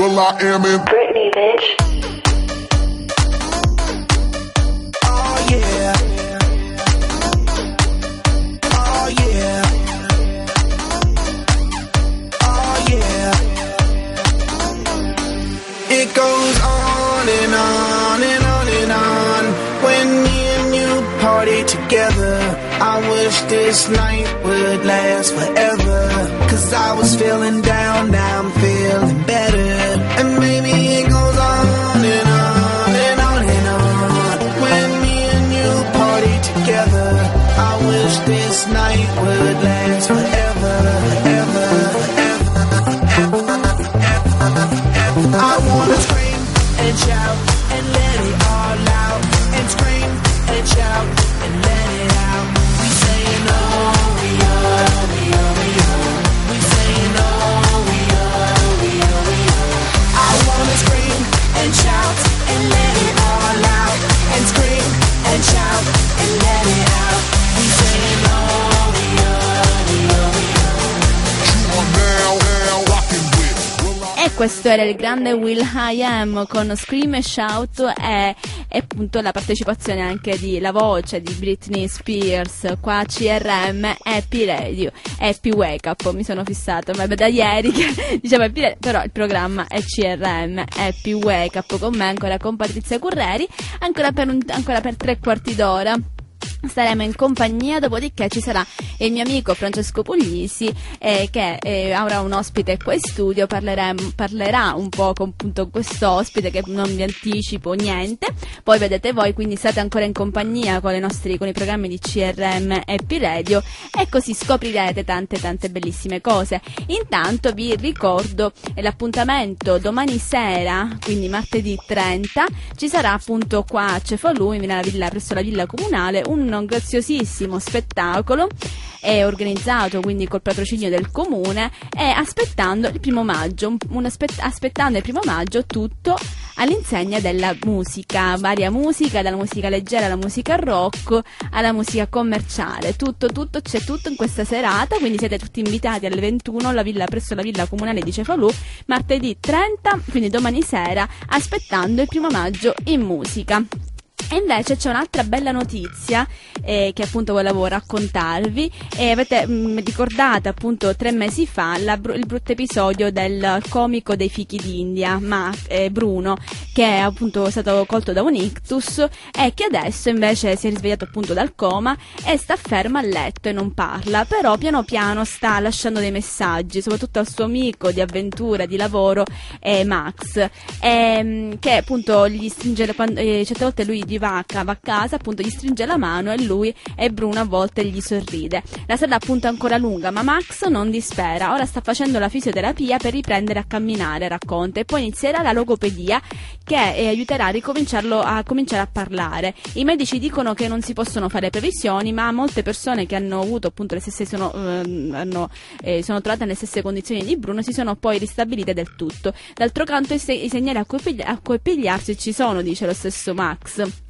Will I Am in era il grande Will I Am con Scream e Shout e, e appunto la partecipazione anche di la voce di Britney Spears qua CRM Happy Radio, Happy Wake Up, mi sono fissata, vabbè da ieri che diciamo Happy Radio, però il programma è CRM Happy Wake Up con me ancora con Patrizia Curreri, ancora per, un- ancora per tre quarti d'ora. Staremo in compagnia, dopodiché ci sarà il mio amico Francesco Puglisi eh, che eh, avrà un ospite qua in studio, parlerà un po' con appunto questo ospite che non vi anticipo niente, poi vedete voi, quindi state ancora in compagnia con, nostri, con i programmi di CRM e P-Radio e così scoprirete tante tante bellissime cose. Intanto vi ricordo l'appuntamento domani sera, quindi martedì 30, ci sarà appunto qua a Cefalù, in villa- presso la villa comunale, un graziosissimo spettacolo è organizzato quindi col patrocinio del comune e aspettando il primo maggio, un- un aspett- aspettando il primo maggio tutto all'insegna della musica, varia musica, dalla musica leggera alla musica rock alla musica commerciale, tutto, tutto, c'è tutto in questa serata, quindi siete tutti invitati alle 21 alla villa, presso la villa comunale di Cefalù, martedì 30, quindi domani sera, aspettando il primo maggio in musica. E invece c'è un'altra bella notizia eh, che appunto volevo raccontarvi. E avete mh, ricordate appunto tre mesi fa la il brutto episodio del comico dei fichi d'India, Ma, eh, Bruno, che è appunto stato colto da un ictus e che adesso invece si è risvegliato appunto dal coma e sta fermo a letto e non parla, però piano piano sta lasciando dei messaggi, soprattutto al suo amico di avventura, di lavoro, eh, Max, ehm, che appunto gli stringe, le- quando- eh, certe volte lui gli va a, casa, appunto gli stringe la mano e lui e Bruno a volte gli sorride. La strada appunto è ancora lunga, ma Max non dispera, ora sta facendo la fisioterapia per riprendere a camminare, racconta, e poi inizierà la logopedia che eh, aiuterà a ricominciarlo a cominciare a parlare. I medici dicono che non si possono fare previsioni, ma molte persone che hanno avuto appunto le stesse sono, ehm, hanno, eh, sono trovate nelle stesse condizioni di Bruno si sono poi ristabilite del tutto. D'altro canto i, se- i segnali a cui, a cui pigliarsi ci sono, dice lo stesso Max.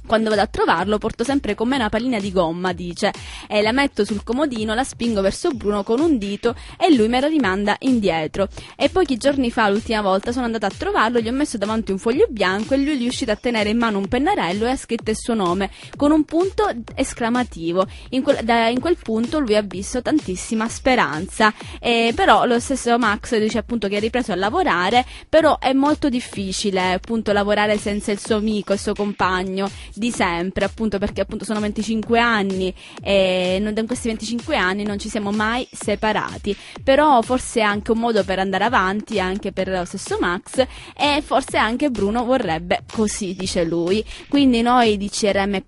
Quando vado a trovarlo porto sempre con me una pallina di gomma, dice, e la metto sul comodino, la spingo verso Bruno con un dito e lui me la rimanda indietro. E pochi giorni fa, l'ultima volta, sono andata a trovarlo, gli ho messo davanti un foglio bianco e lui è riuscito a tenere in mano un pennarello e ha scritto il suo nome con un punto esclamativo. In quel, da- in quel punto lui ha visto tantissima speranza. E però lo stesso Max dice appunto che ha ripreso a lavorare, però è molto difficile appunto lavorare senza il suo amico, il suo compagno di sempre, appunto perché appunto sono 25 anni e non- in questi 25 anni non ci siamo mai separati. Però forse è anche un modo per andare avanti anche per lo stesso Max e forse anche Bruno vorrebbe così, dice lui. Quindi noi di CRM e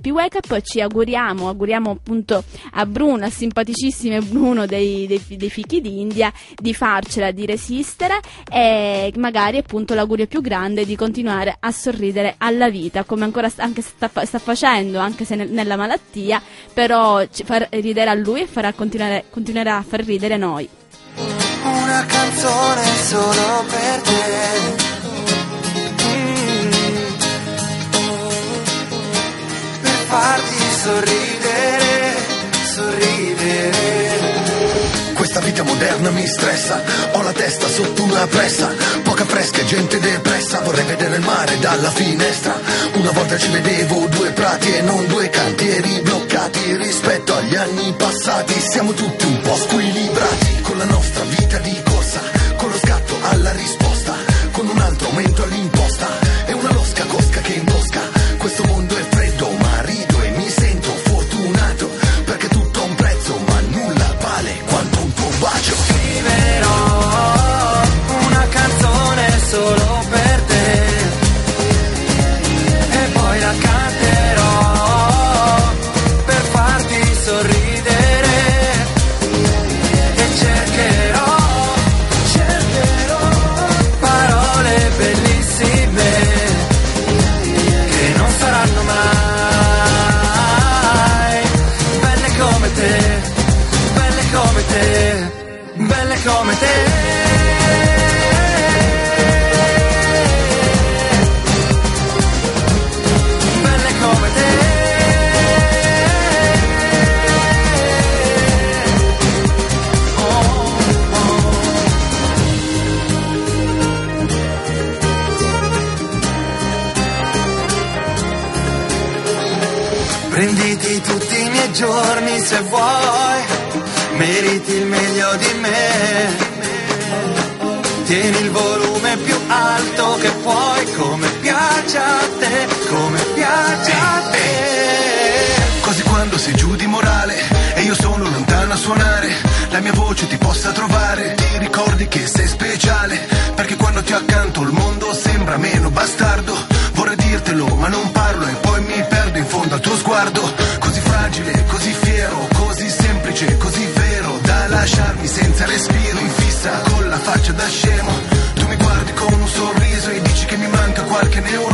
P Wake Up ci auguriamo, auguriamo appunto a Bruno, al simpaticissimo Bruno dei, dei, dei fichi d'India, di farcela, di resistere e magari appunto l'augurio più grande di continuare a sorridere alla vita, come ancora sta, anche sta, fa- sta facendo, anche se nel- nella malattia, però ci far ridere a lui e farà continuare, continuerà a far ridere noi. Una canzone solo per te. Mm. Per farti sorridere, sorridere. Vita moderna mi stressa, ho la testa sotto una pressa, poca fresca e gente depressa, vorrei vedere il mare dalla finestra. Una volta ci vedevo due prati e non due cantieri bloccati rispetto agli anni passati. Siamo tutti un po' squilibrati con la nostra vita di come te. Prenditi tutti i miei giorni se vuoi meriti il meglio di me. Tieni il volume più alto che puoi, come piace a te, come piace a te. Così quando sei giù di morale e io sono lontano a suonare, la mia voce ti possa trovare, ti ricordi che sei speciale, perché quando ti ho accanto il mondo sembra meno bastardo. Vorrei dirtelo, ma non parlo e poi mi perdo in fondo al tuo sguardo, così fragile, così fiero, lasciarmi senza respiro in fissa con la faccia da scemo. Tu mi guardi con un sorriso e dici che mi manca qualche neurone.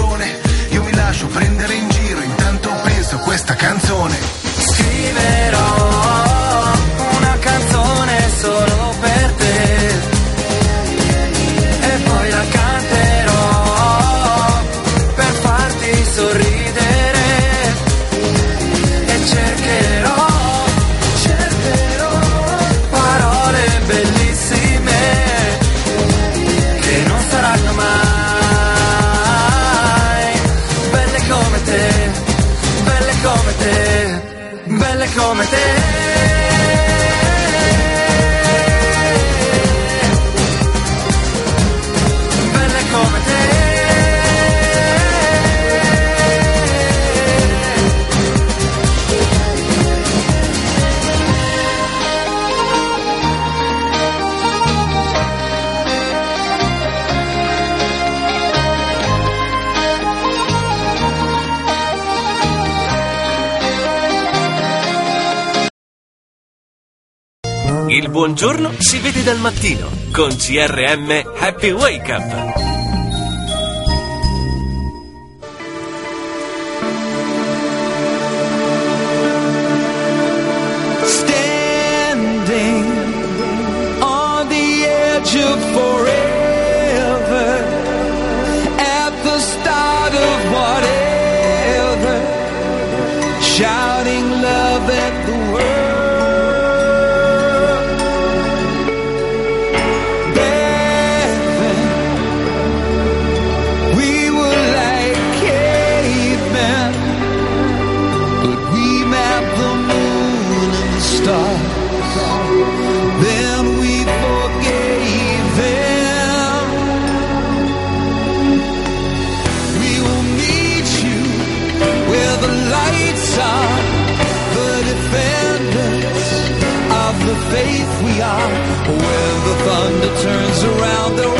Buongiorno si vede dal mattino con CRM Happy Wake Up. around the world.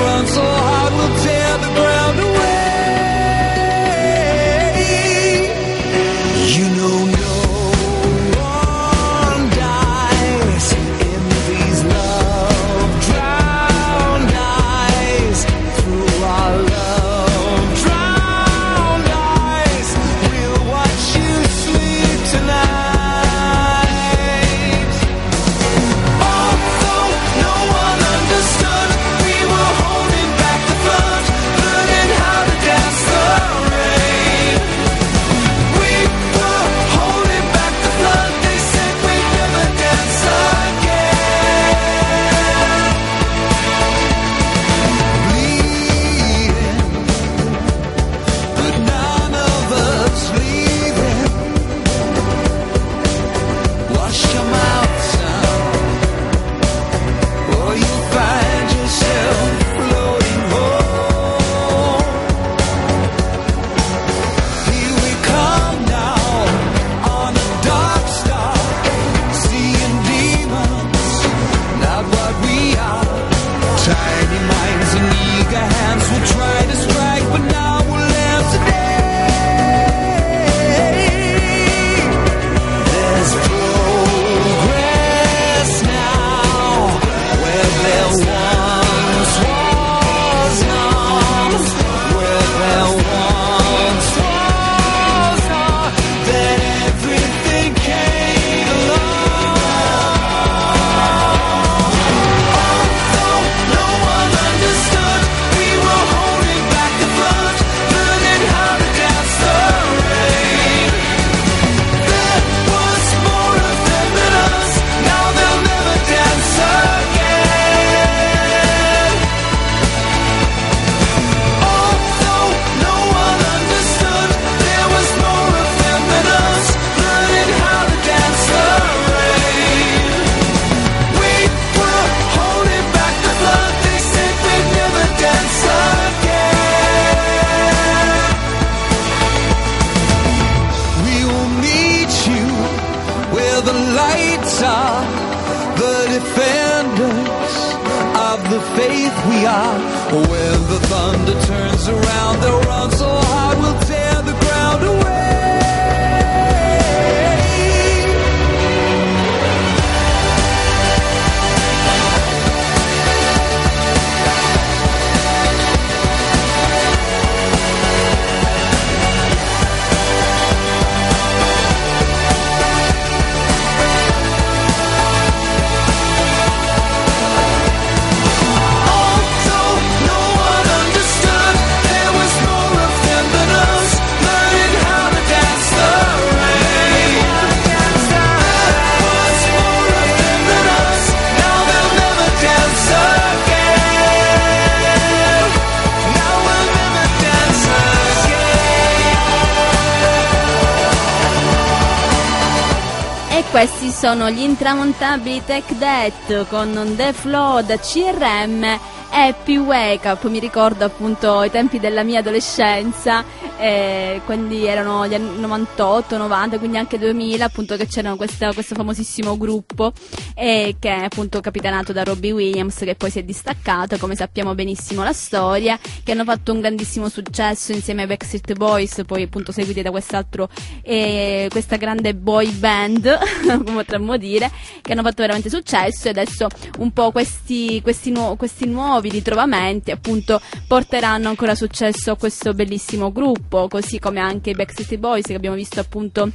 Questi sono gli intramontabili Tech Death con The Flow da CRM Happy Wake Up, mi ricordo appunto i tempi della mia adolescenza, eh, quindi erano gli anni 98, 90, quindi anche 2000, appunto che c'era questa- questo famosissimo gruppo eh, che è appunto capitanato da Robbie Williams che poi si è distaccato, come sappiamo benissimo la storia, che hanno fatto un grandissimo successo insieme ai Backstreet Boys, poi appunto seguiti da quest'altro, eh, questa grande boy band, potremmo dire, che hanno fatto veramente successo e adesso un po' questi, questi, nuo- questi nuovi ritrovamenti appunto porteranno ancora successo a questo bellissimo gruppo, così come anche i Backstreet Boys che abbiamo visto appunto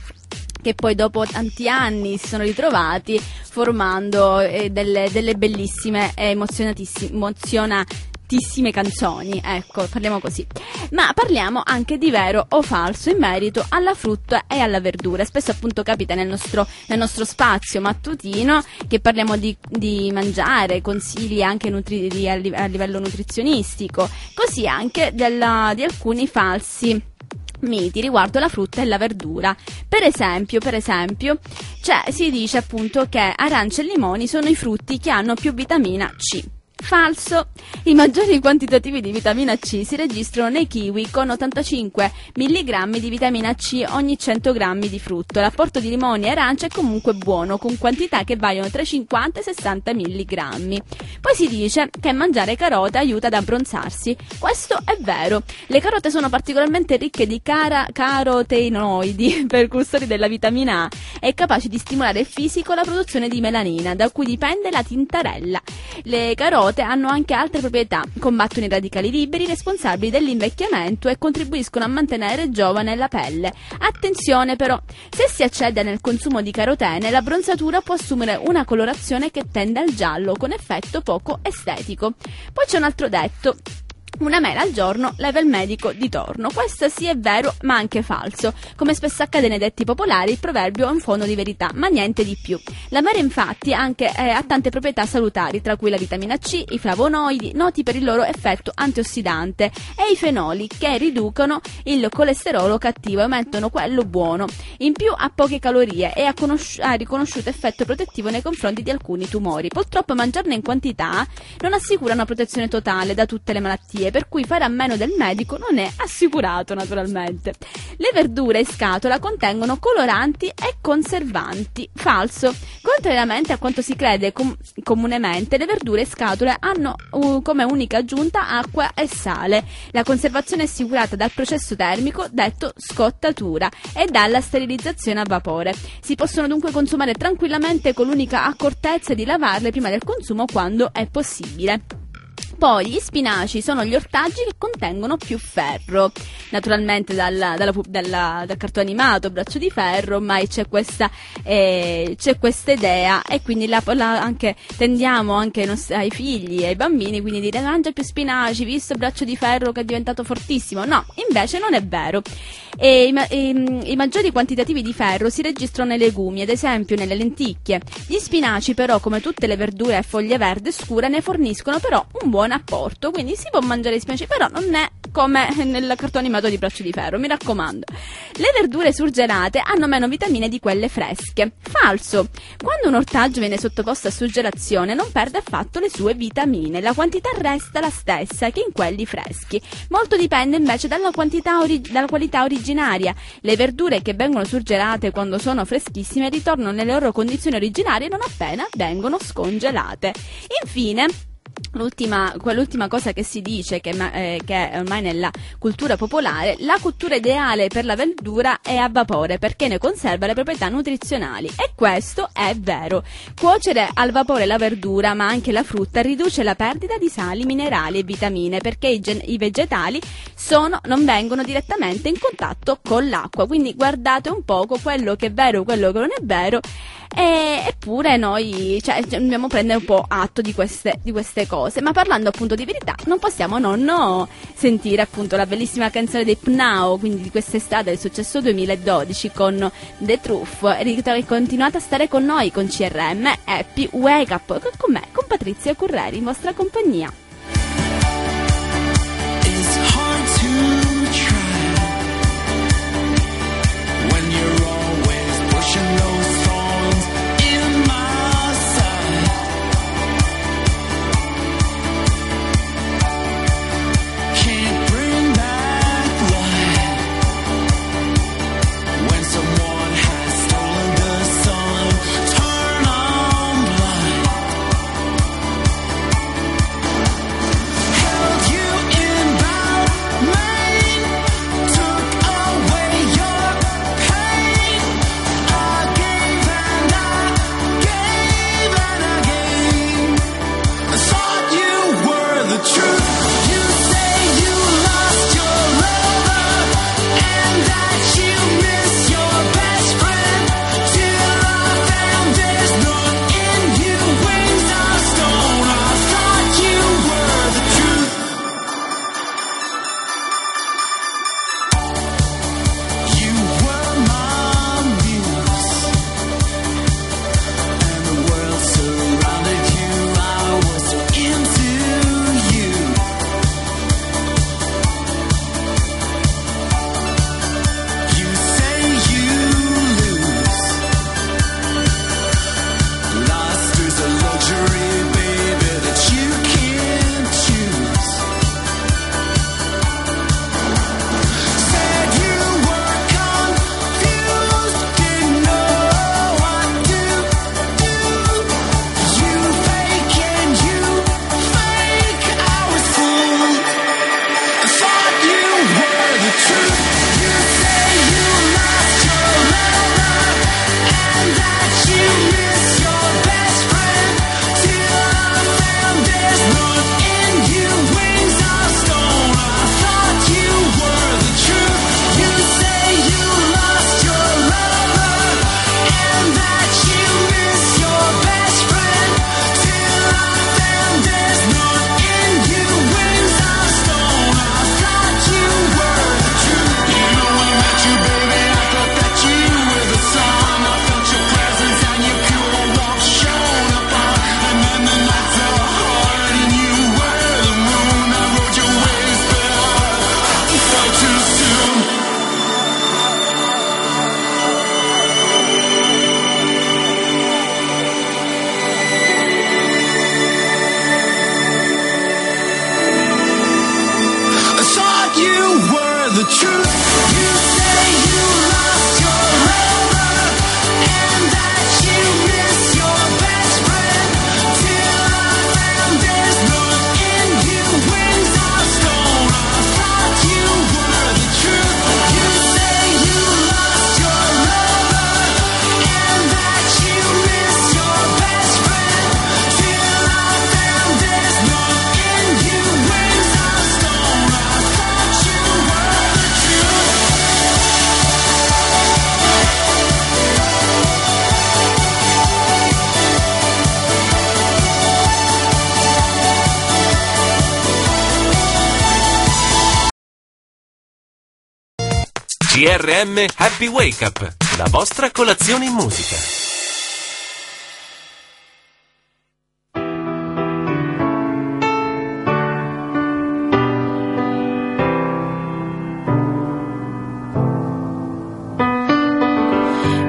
che poi dopo tanti anni si sono ritrovati formando eh, delle, delle bellissime e emozionatissime, emozionatissime canzoni, ecco, parliamo così. Ma parliamo anche di vero o falso in merito alla frutta e alla verdura. Spesso appunto capita nel nostro, nel nostro spazio mattutino che parliamo di, di mangiare, consigli anche nutri- di- a livello nutrizionistico, così anche della- di alcuni falsi miti riguardo la frutta e la verdura. Per esempio, per esempio, cioè, si dice appunto che arance e limoni sono i frutti che hanno più vitamina C. Falso. I maggiori quantitativi di vitamina C si registrano nei kiwi con 85 mg di vitamina C ogni 100 g di frutto. L'apporto di limoni e arance è comunque buono, con quantità che variano tra i 50 e i 60 mg. Poi si dice che mangiare carote aiuta ad abbronzarsi. Questo è vero. Le carote sono particolarmente ricche di cara- caroteinoidi, precursori della vitamina A, e capaci di stimolare il fisico la produzione di melanina, da cui dipende la tintarella. Le carote hanno anche altre proprietà, combattono i radicali liberi responsabili dell'invecchiamento e contribuiscono a mantenere giovane la pelle. Attenzione però, se si accede nel consumo di carotene, la bronzatura può assumere una colorazione che tende al giallo, con effetto poco estetico. Poi c'è un altro detto. Una mela al giorno leva il medico di torno. Questo sì è vero, ma anche falso. Come spesso accade nei detti popolari, il proverbio è un fondo di verità, ma niente di più. La mela infatti anche, eh, ha tante proprietà salutari, tra cui la vitamina C, i flavonoidi, noti per il loro effetto antiossidante, e i fenoli, che riducono il colesterolo cattivo e aumentano quello buono. In più ha poche calorie e ha, conosci- ha riconosciuto effetto protettivo nei confronti di alcuni tumori. Purtroppo mangiarne in quantità non assicura una protezione totale da tutte le malattie, per cui fare a meno del medico non è assicurato naturalmente. Le verdure in scatola contengono coloranti e conservanti. Falso. Contrariamente a quanto si crede com- comunemente, le verdure in scatole hanno uh, come unica aggiunta acqua e sale. La conservazione è assicurata dal processo termico detto scottatura e dalla sterilizzazione a vapore. Si possono dunque consumare tranquillamente con l'unica accortezza di lavarle prima del consumo quando è possibile. Poi gli spinaci sono gli ortaggi che contengono più ferro. Naturalmente dalla- dalla dalla- dal cartone animato Braccio di Ferro ormai c'è questa, eh, c'è questa idea e quindi la- la- anche, tendiamo anche ai, nostri- ai figli e ai bambini quindi dire mangia più spinaci visto Braccio di Ferro che è diventato fortissimo. No, invece non è vero. E ma- ehm, i maggiori quantitativi di ferro si registrano nei legumi, ad esempio nelle lenticchie. Gli spinaci però, come tutte le verdure a foglie verde scure, ne forniscono però un buon apporto, quindi si può mangiare gli spinaci, però non è come nel cartone animato di Braccio di Ferro, mi raccomando. Le verdure surgelate hanno meno vitamine di quelle fresche. Falso. Quando un ortaggio viene sottoposto a surgelazione non perde affatto le sue vitamine, la quantità resta la stessa che in quelli freschi. Molto dipende invece dalla, ori- dalla qualità originaria. Le verdure che vengono surgelate quando sono freschissime ritornano nelle loro condizioni originarie non appena vengono scongelate. Infine, L'ultima, quell'ultima cosa che si dice, che, eh, che è ormai nella cultura popolare, la cottura ideale per la verdura è a vapore perché ne conserva le proprietà nutrizionali. E questo è vero. Cuocere al vapore la verdura, ma anche la frutta, riduce la perdita di sali, minerali e vitamine perché i, gen- i vegetali sono- non vengono direttamente in contatto con l'acqua. Quindi guardate un poco quello che è vero, quello che non è vero. E, eppure noi cioè, dobbiamo prendere un po' atto di queste, di queste cose. Ma parlando appunto di verità, non possiamo non no, sentire appunto la bellissima canzone dei Pnao, quindi di quest'estate del successo 2012 con The Truth. E continuate a stare con noi con CRM Happy Wake Up con me, con Patrizia Curreri, in vostra compagnia. CRM Happy Wake Up, la vostra colazione in musica.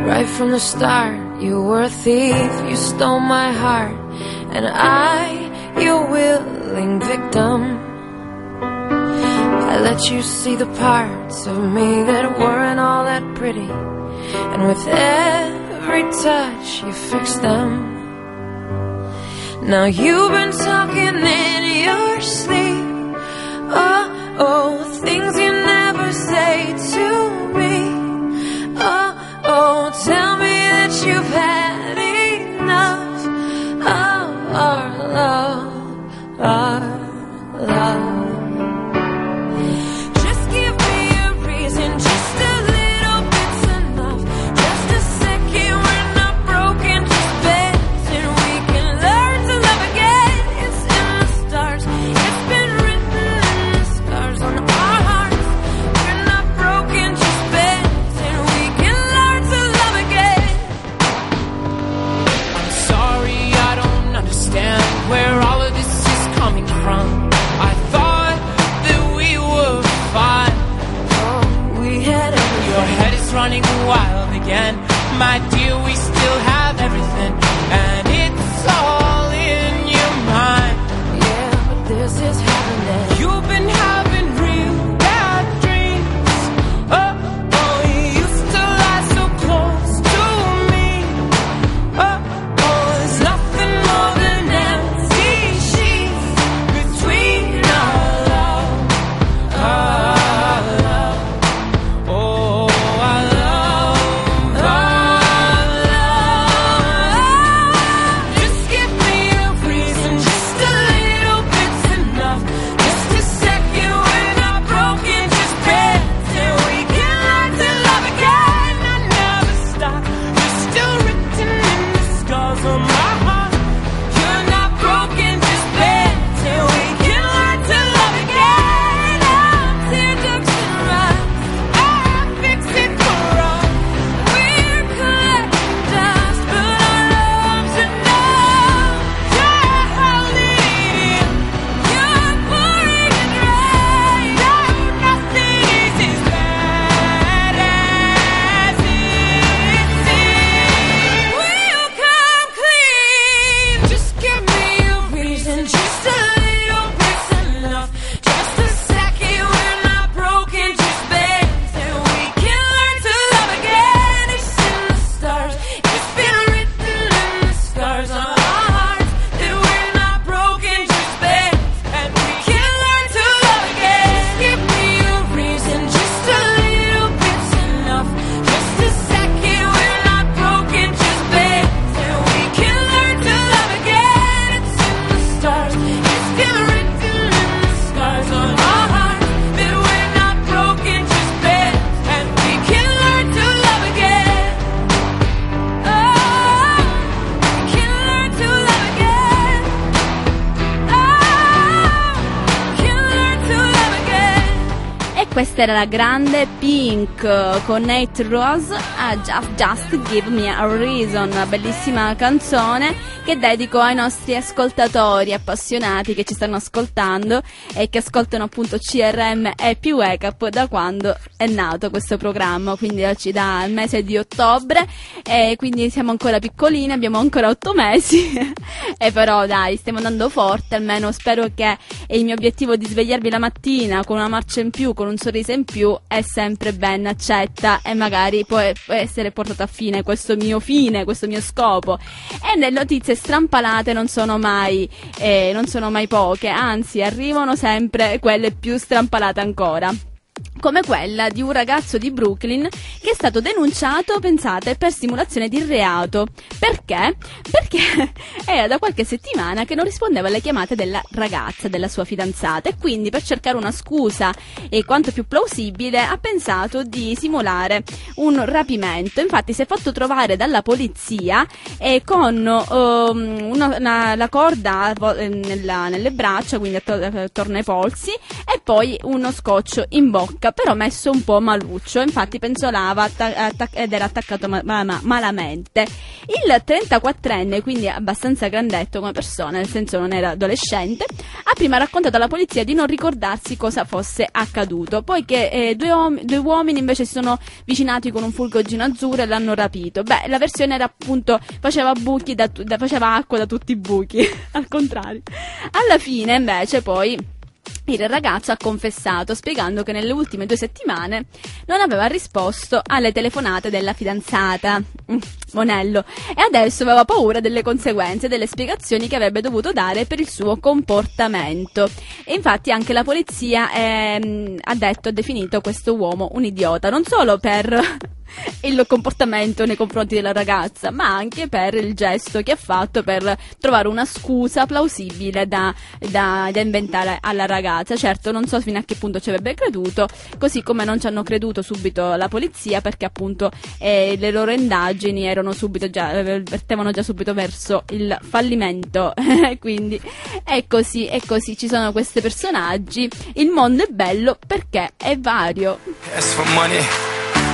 Right from the start, you were a thief, you stole my heart, and I, your willing victim. I let you see the parts of me that weren't all that pretty, and with every touch, you fixed them. Now you've been talking in your sleep. Oh, oh, things you never say to me. Oh, oh, tell me that you've had enough of our love, our love. My questa era la grande Pink con Nate Rose. A Just, Just Give Me a Reason, una bellissima canzone che dedico ai nostri ascoltatori appassionati che ci stanno ascoltando e che ascoltano appunto CRM e Wake Up da quando è nato questo programma, quindi ci dal mese di ottobre e quindi siamo ancora piccolini, abbiamo ancora otto mesi e però dai stiamo andando forte, almeno spero che il mio obiettivo di svegliarvi la mattina con una marcia in più, con un sorriso in più è sempre ben accetta e magari può, essere portato a fine questo mio fine, questo mio scopo. E le notizie strampalate non sono mai, eh, non sono mai poche, anzi arrivano sempre quelle più strampalate ancora come quella di un ragazzo di Brooklyn che è stato denunciato, pensate, per simulazione di reato. Perché? Perché era da qualche settimana che non rispondeva alle chiamate della ragazza, della sua fidanzata, e quindi per cercare una scusa e quanto più plausibile ha pensato di simulare un rapimento. Infatti si è fatto trovare dalla polizia e con um, una- una- la corda eh, nella- nelle braccia, quindi atto- attorno ai polsi, e poi uno scotch in bocca, però messo un po' maluccio. Infatti penzolava atta- attac- ed era attaccato ma- ma- ma- malamente. Il 34enne, quindi abbastanza grandetto come persona, nel senso non era adolescente, ha prima raccontato alla polizia di non ricordarsi cosa fosse accaduto. Poi che eh, due, uom- due uomini invece si sono vicinati con un fulgoggino azzurro e l'hanno rapito. Beh, la versione era appunto faceva buchi da, tu- da- faceva acqua da tutti i buchi, al contrario. Alla fine invece poi il ragazzo ha confessato spiegando che nelle ultime due settimane non aveva risposto alle telefonate della fidanzata, mm, Monello, e adesso aveva paura delle conseguenze delle spiegazioni che avrebbe dovuto dare per il suo comportamento. E infatti anche la polizia ehm, ha detto, ha definito questo uomo un idiota, non solo per il comportamento nei confronti della ragazza, ma anche per il gesto che ha fatto per trovare una scusa plausibile da, da- da inventare alla ragazza. Certo, non so fino a che punto ci avrebbe creduto, così come non ci hanno creduto subito la polizia, perché appunto eh, le loro indagini erano subito già, vertevano già subito verso il fallimento. Quindi è così, è così, ci sono questi personaggi. Il mondo è bello perché è vario. Ask for money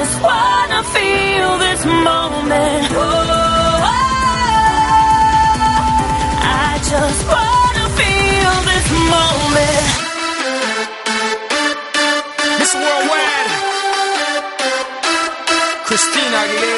Just wanna feel this moment. Oh, I just wanna feel this moment. Miss Worldwide, Christina Aguilera.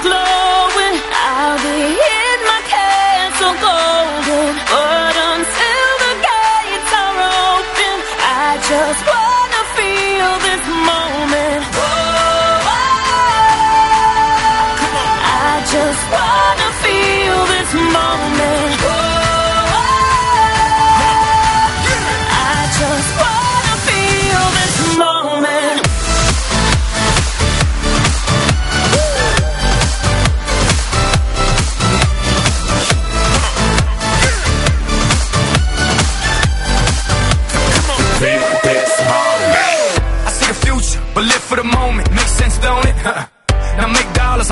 glowing, I'll be in my castle golden.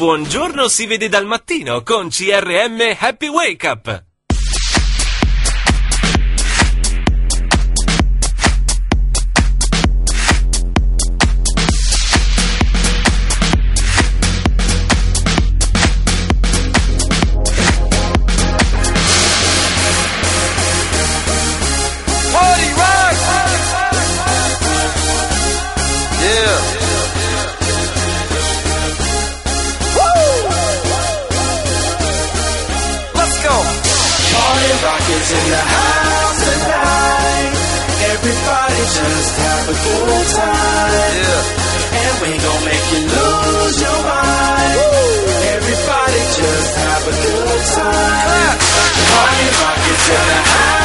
buongiorno si vede dal mattino con CRM Happy Wake Up. Good time. And we gon' make you lose your mind. Everybody just have a good time. Party rock is in the house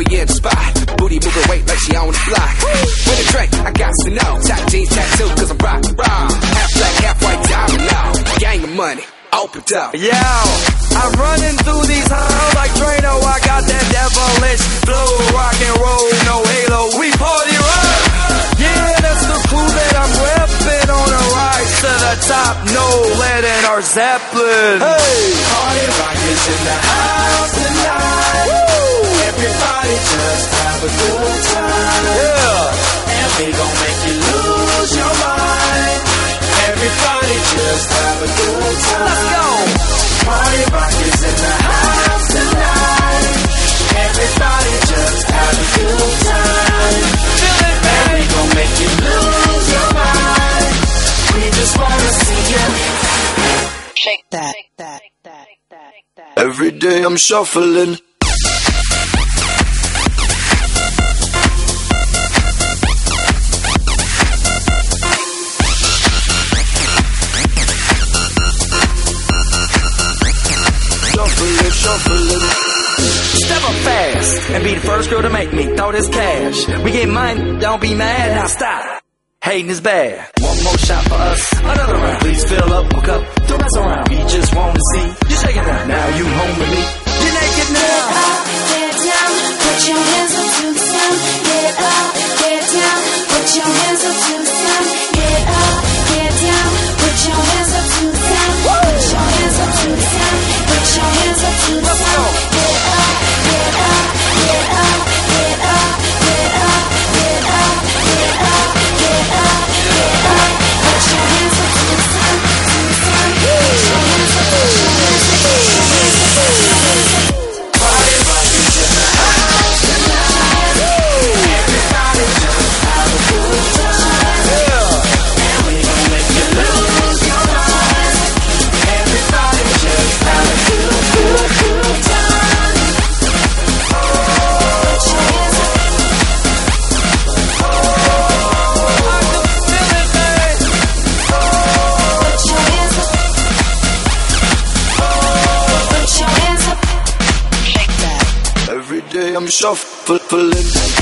we in spot. Booty moving weight like she on the block. With a drink, I got to know. Tight jeans, tattoo, cause I'm rock, raw. Half black, half white, diamond now. Gang of money, open up. Yo, I'm running through these halls like Drano. I got that devilish flow, rock and roll, no halo. We party rock. Yeah, that's the crew that I'm repping on the rise to the top. No lead in our Zeppelin. Hey, party rock is in the house tonight. Everybody just have a good time. Yeah, and we gon' make you lose your mind. Everybody just have a good time. Let's go. Party rock is in the house tonight. Everybody just have a good time. Make you lose your mind. We just wanna see you. Shake that. Every day I'm shuffling. Shuffling, shuffling. Step up fast and be the first girl to make me throw this cash. We get money, don't be mad, now stop. Hating is bad. One more shot for us, another round. Please fill up a cup, don't mess around. We just want to see you shaking that. Now you home with me. You're naked now. Get down, put your hands up to the sun. Get up, get down, put your hands up to the sun. shuffle it.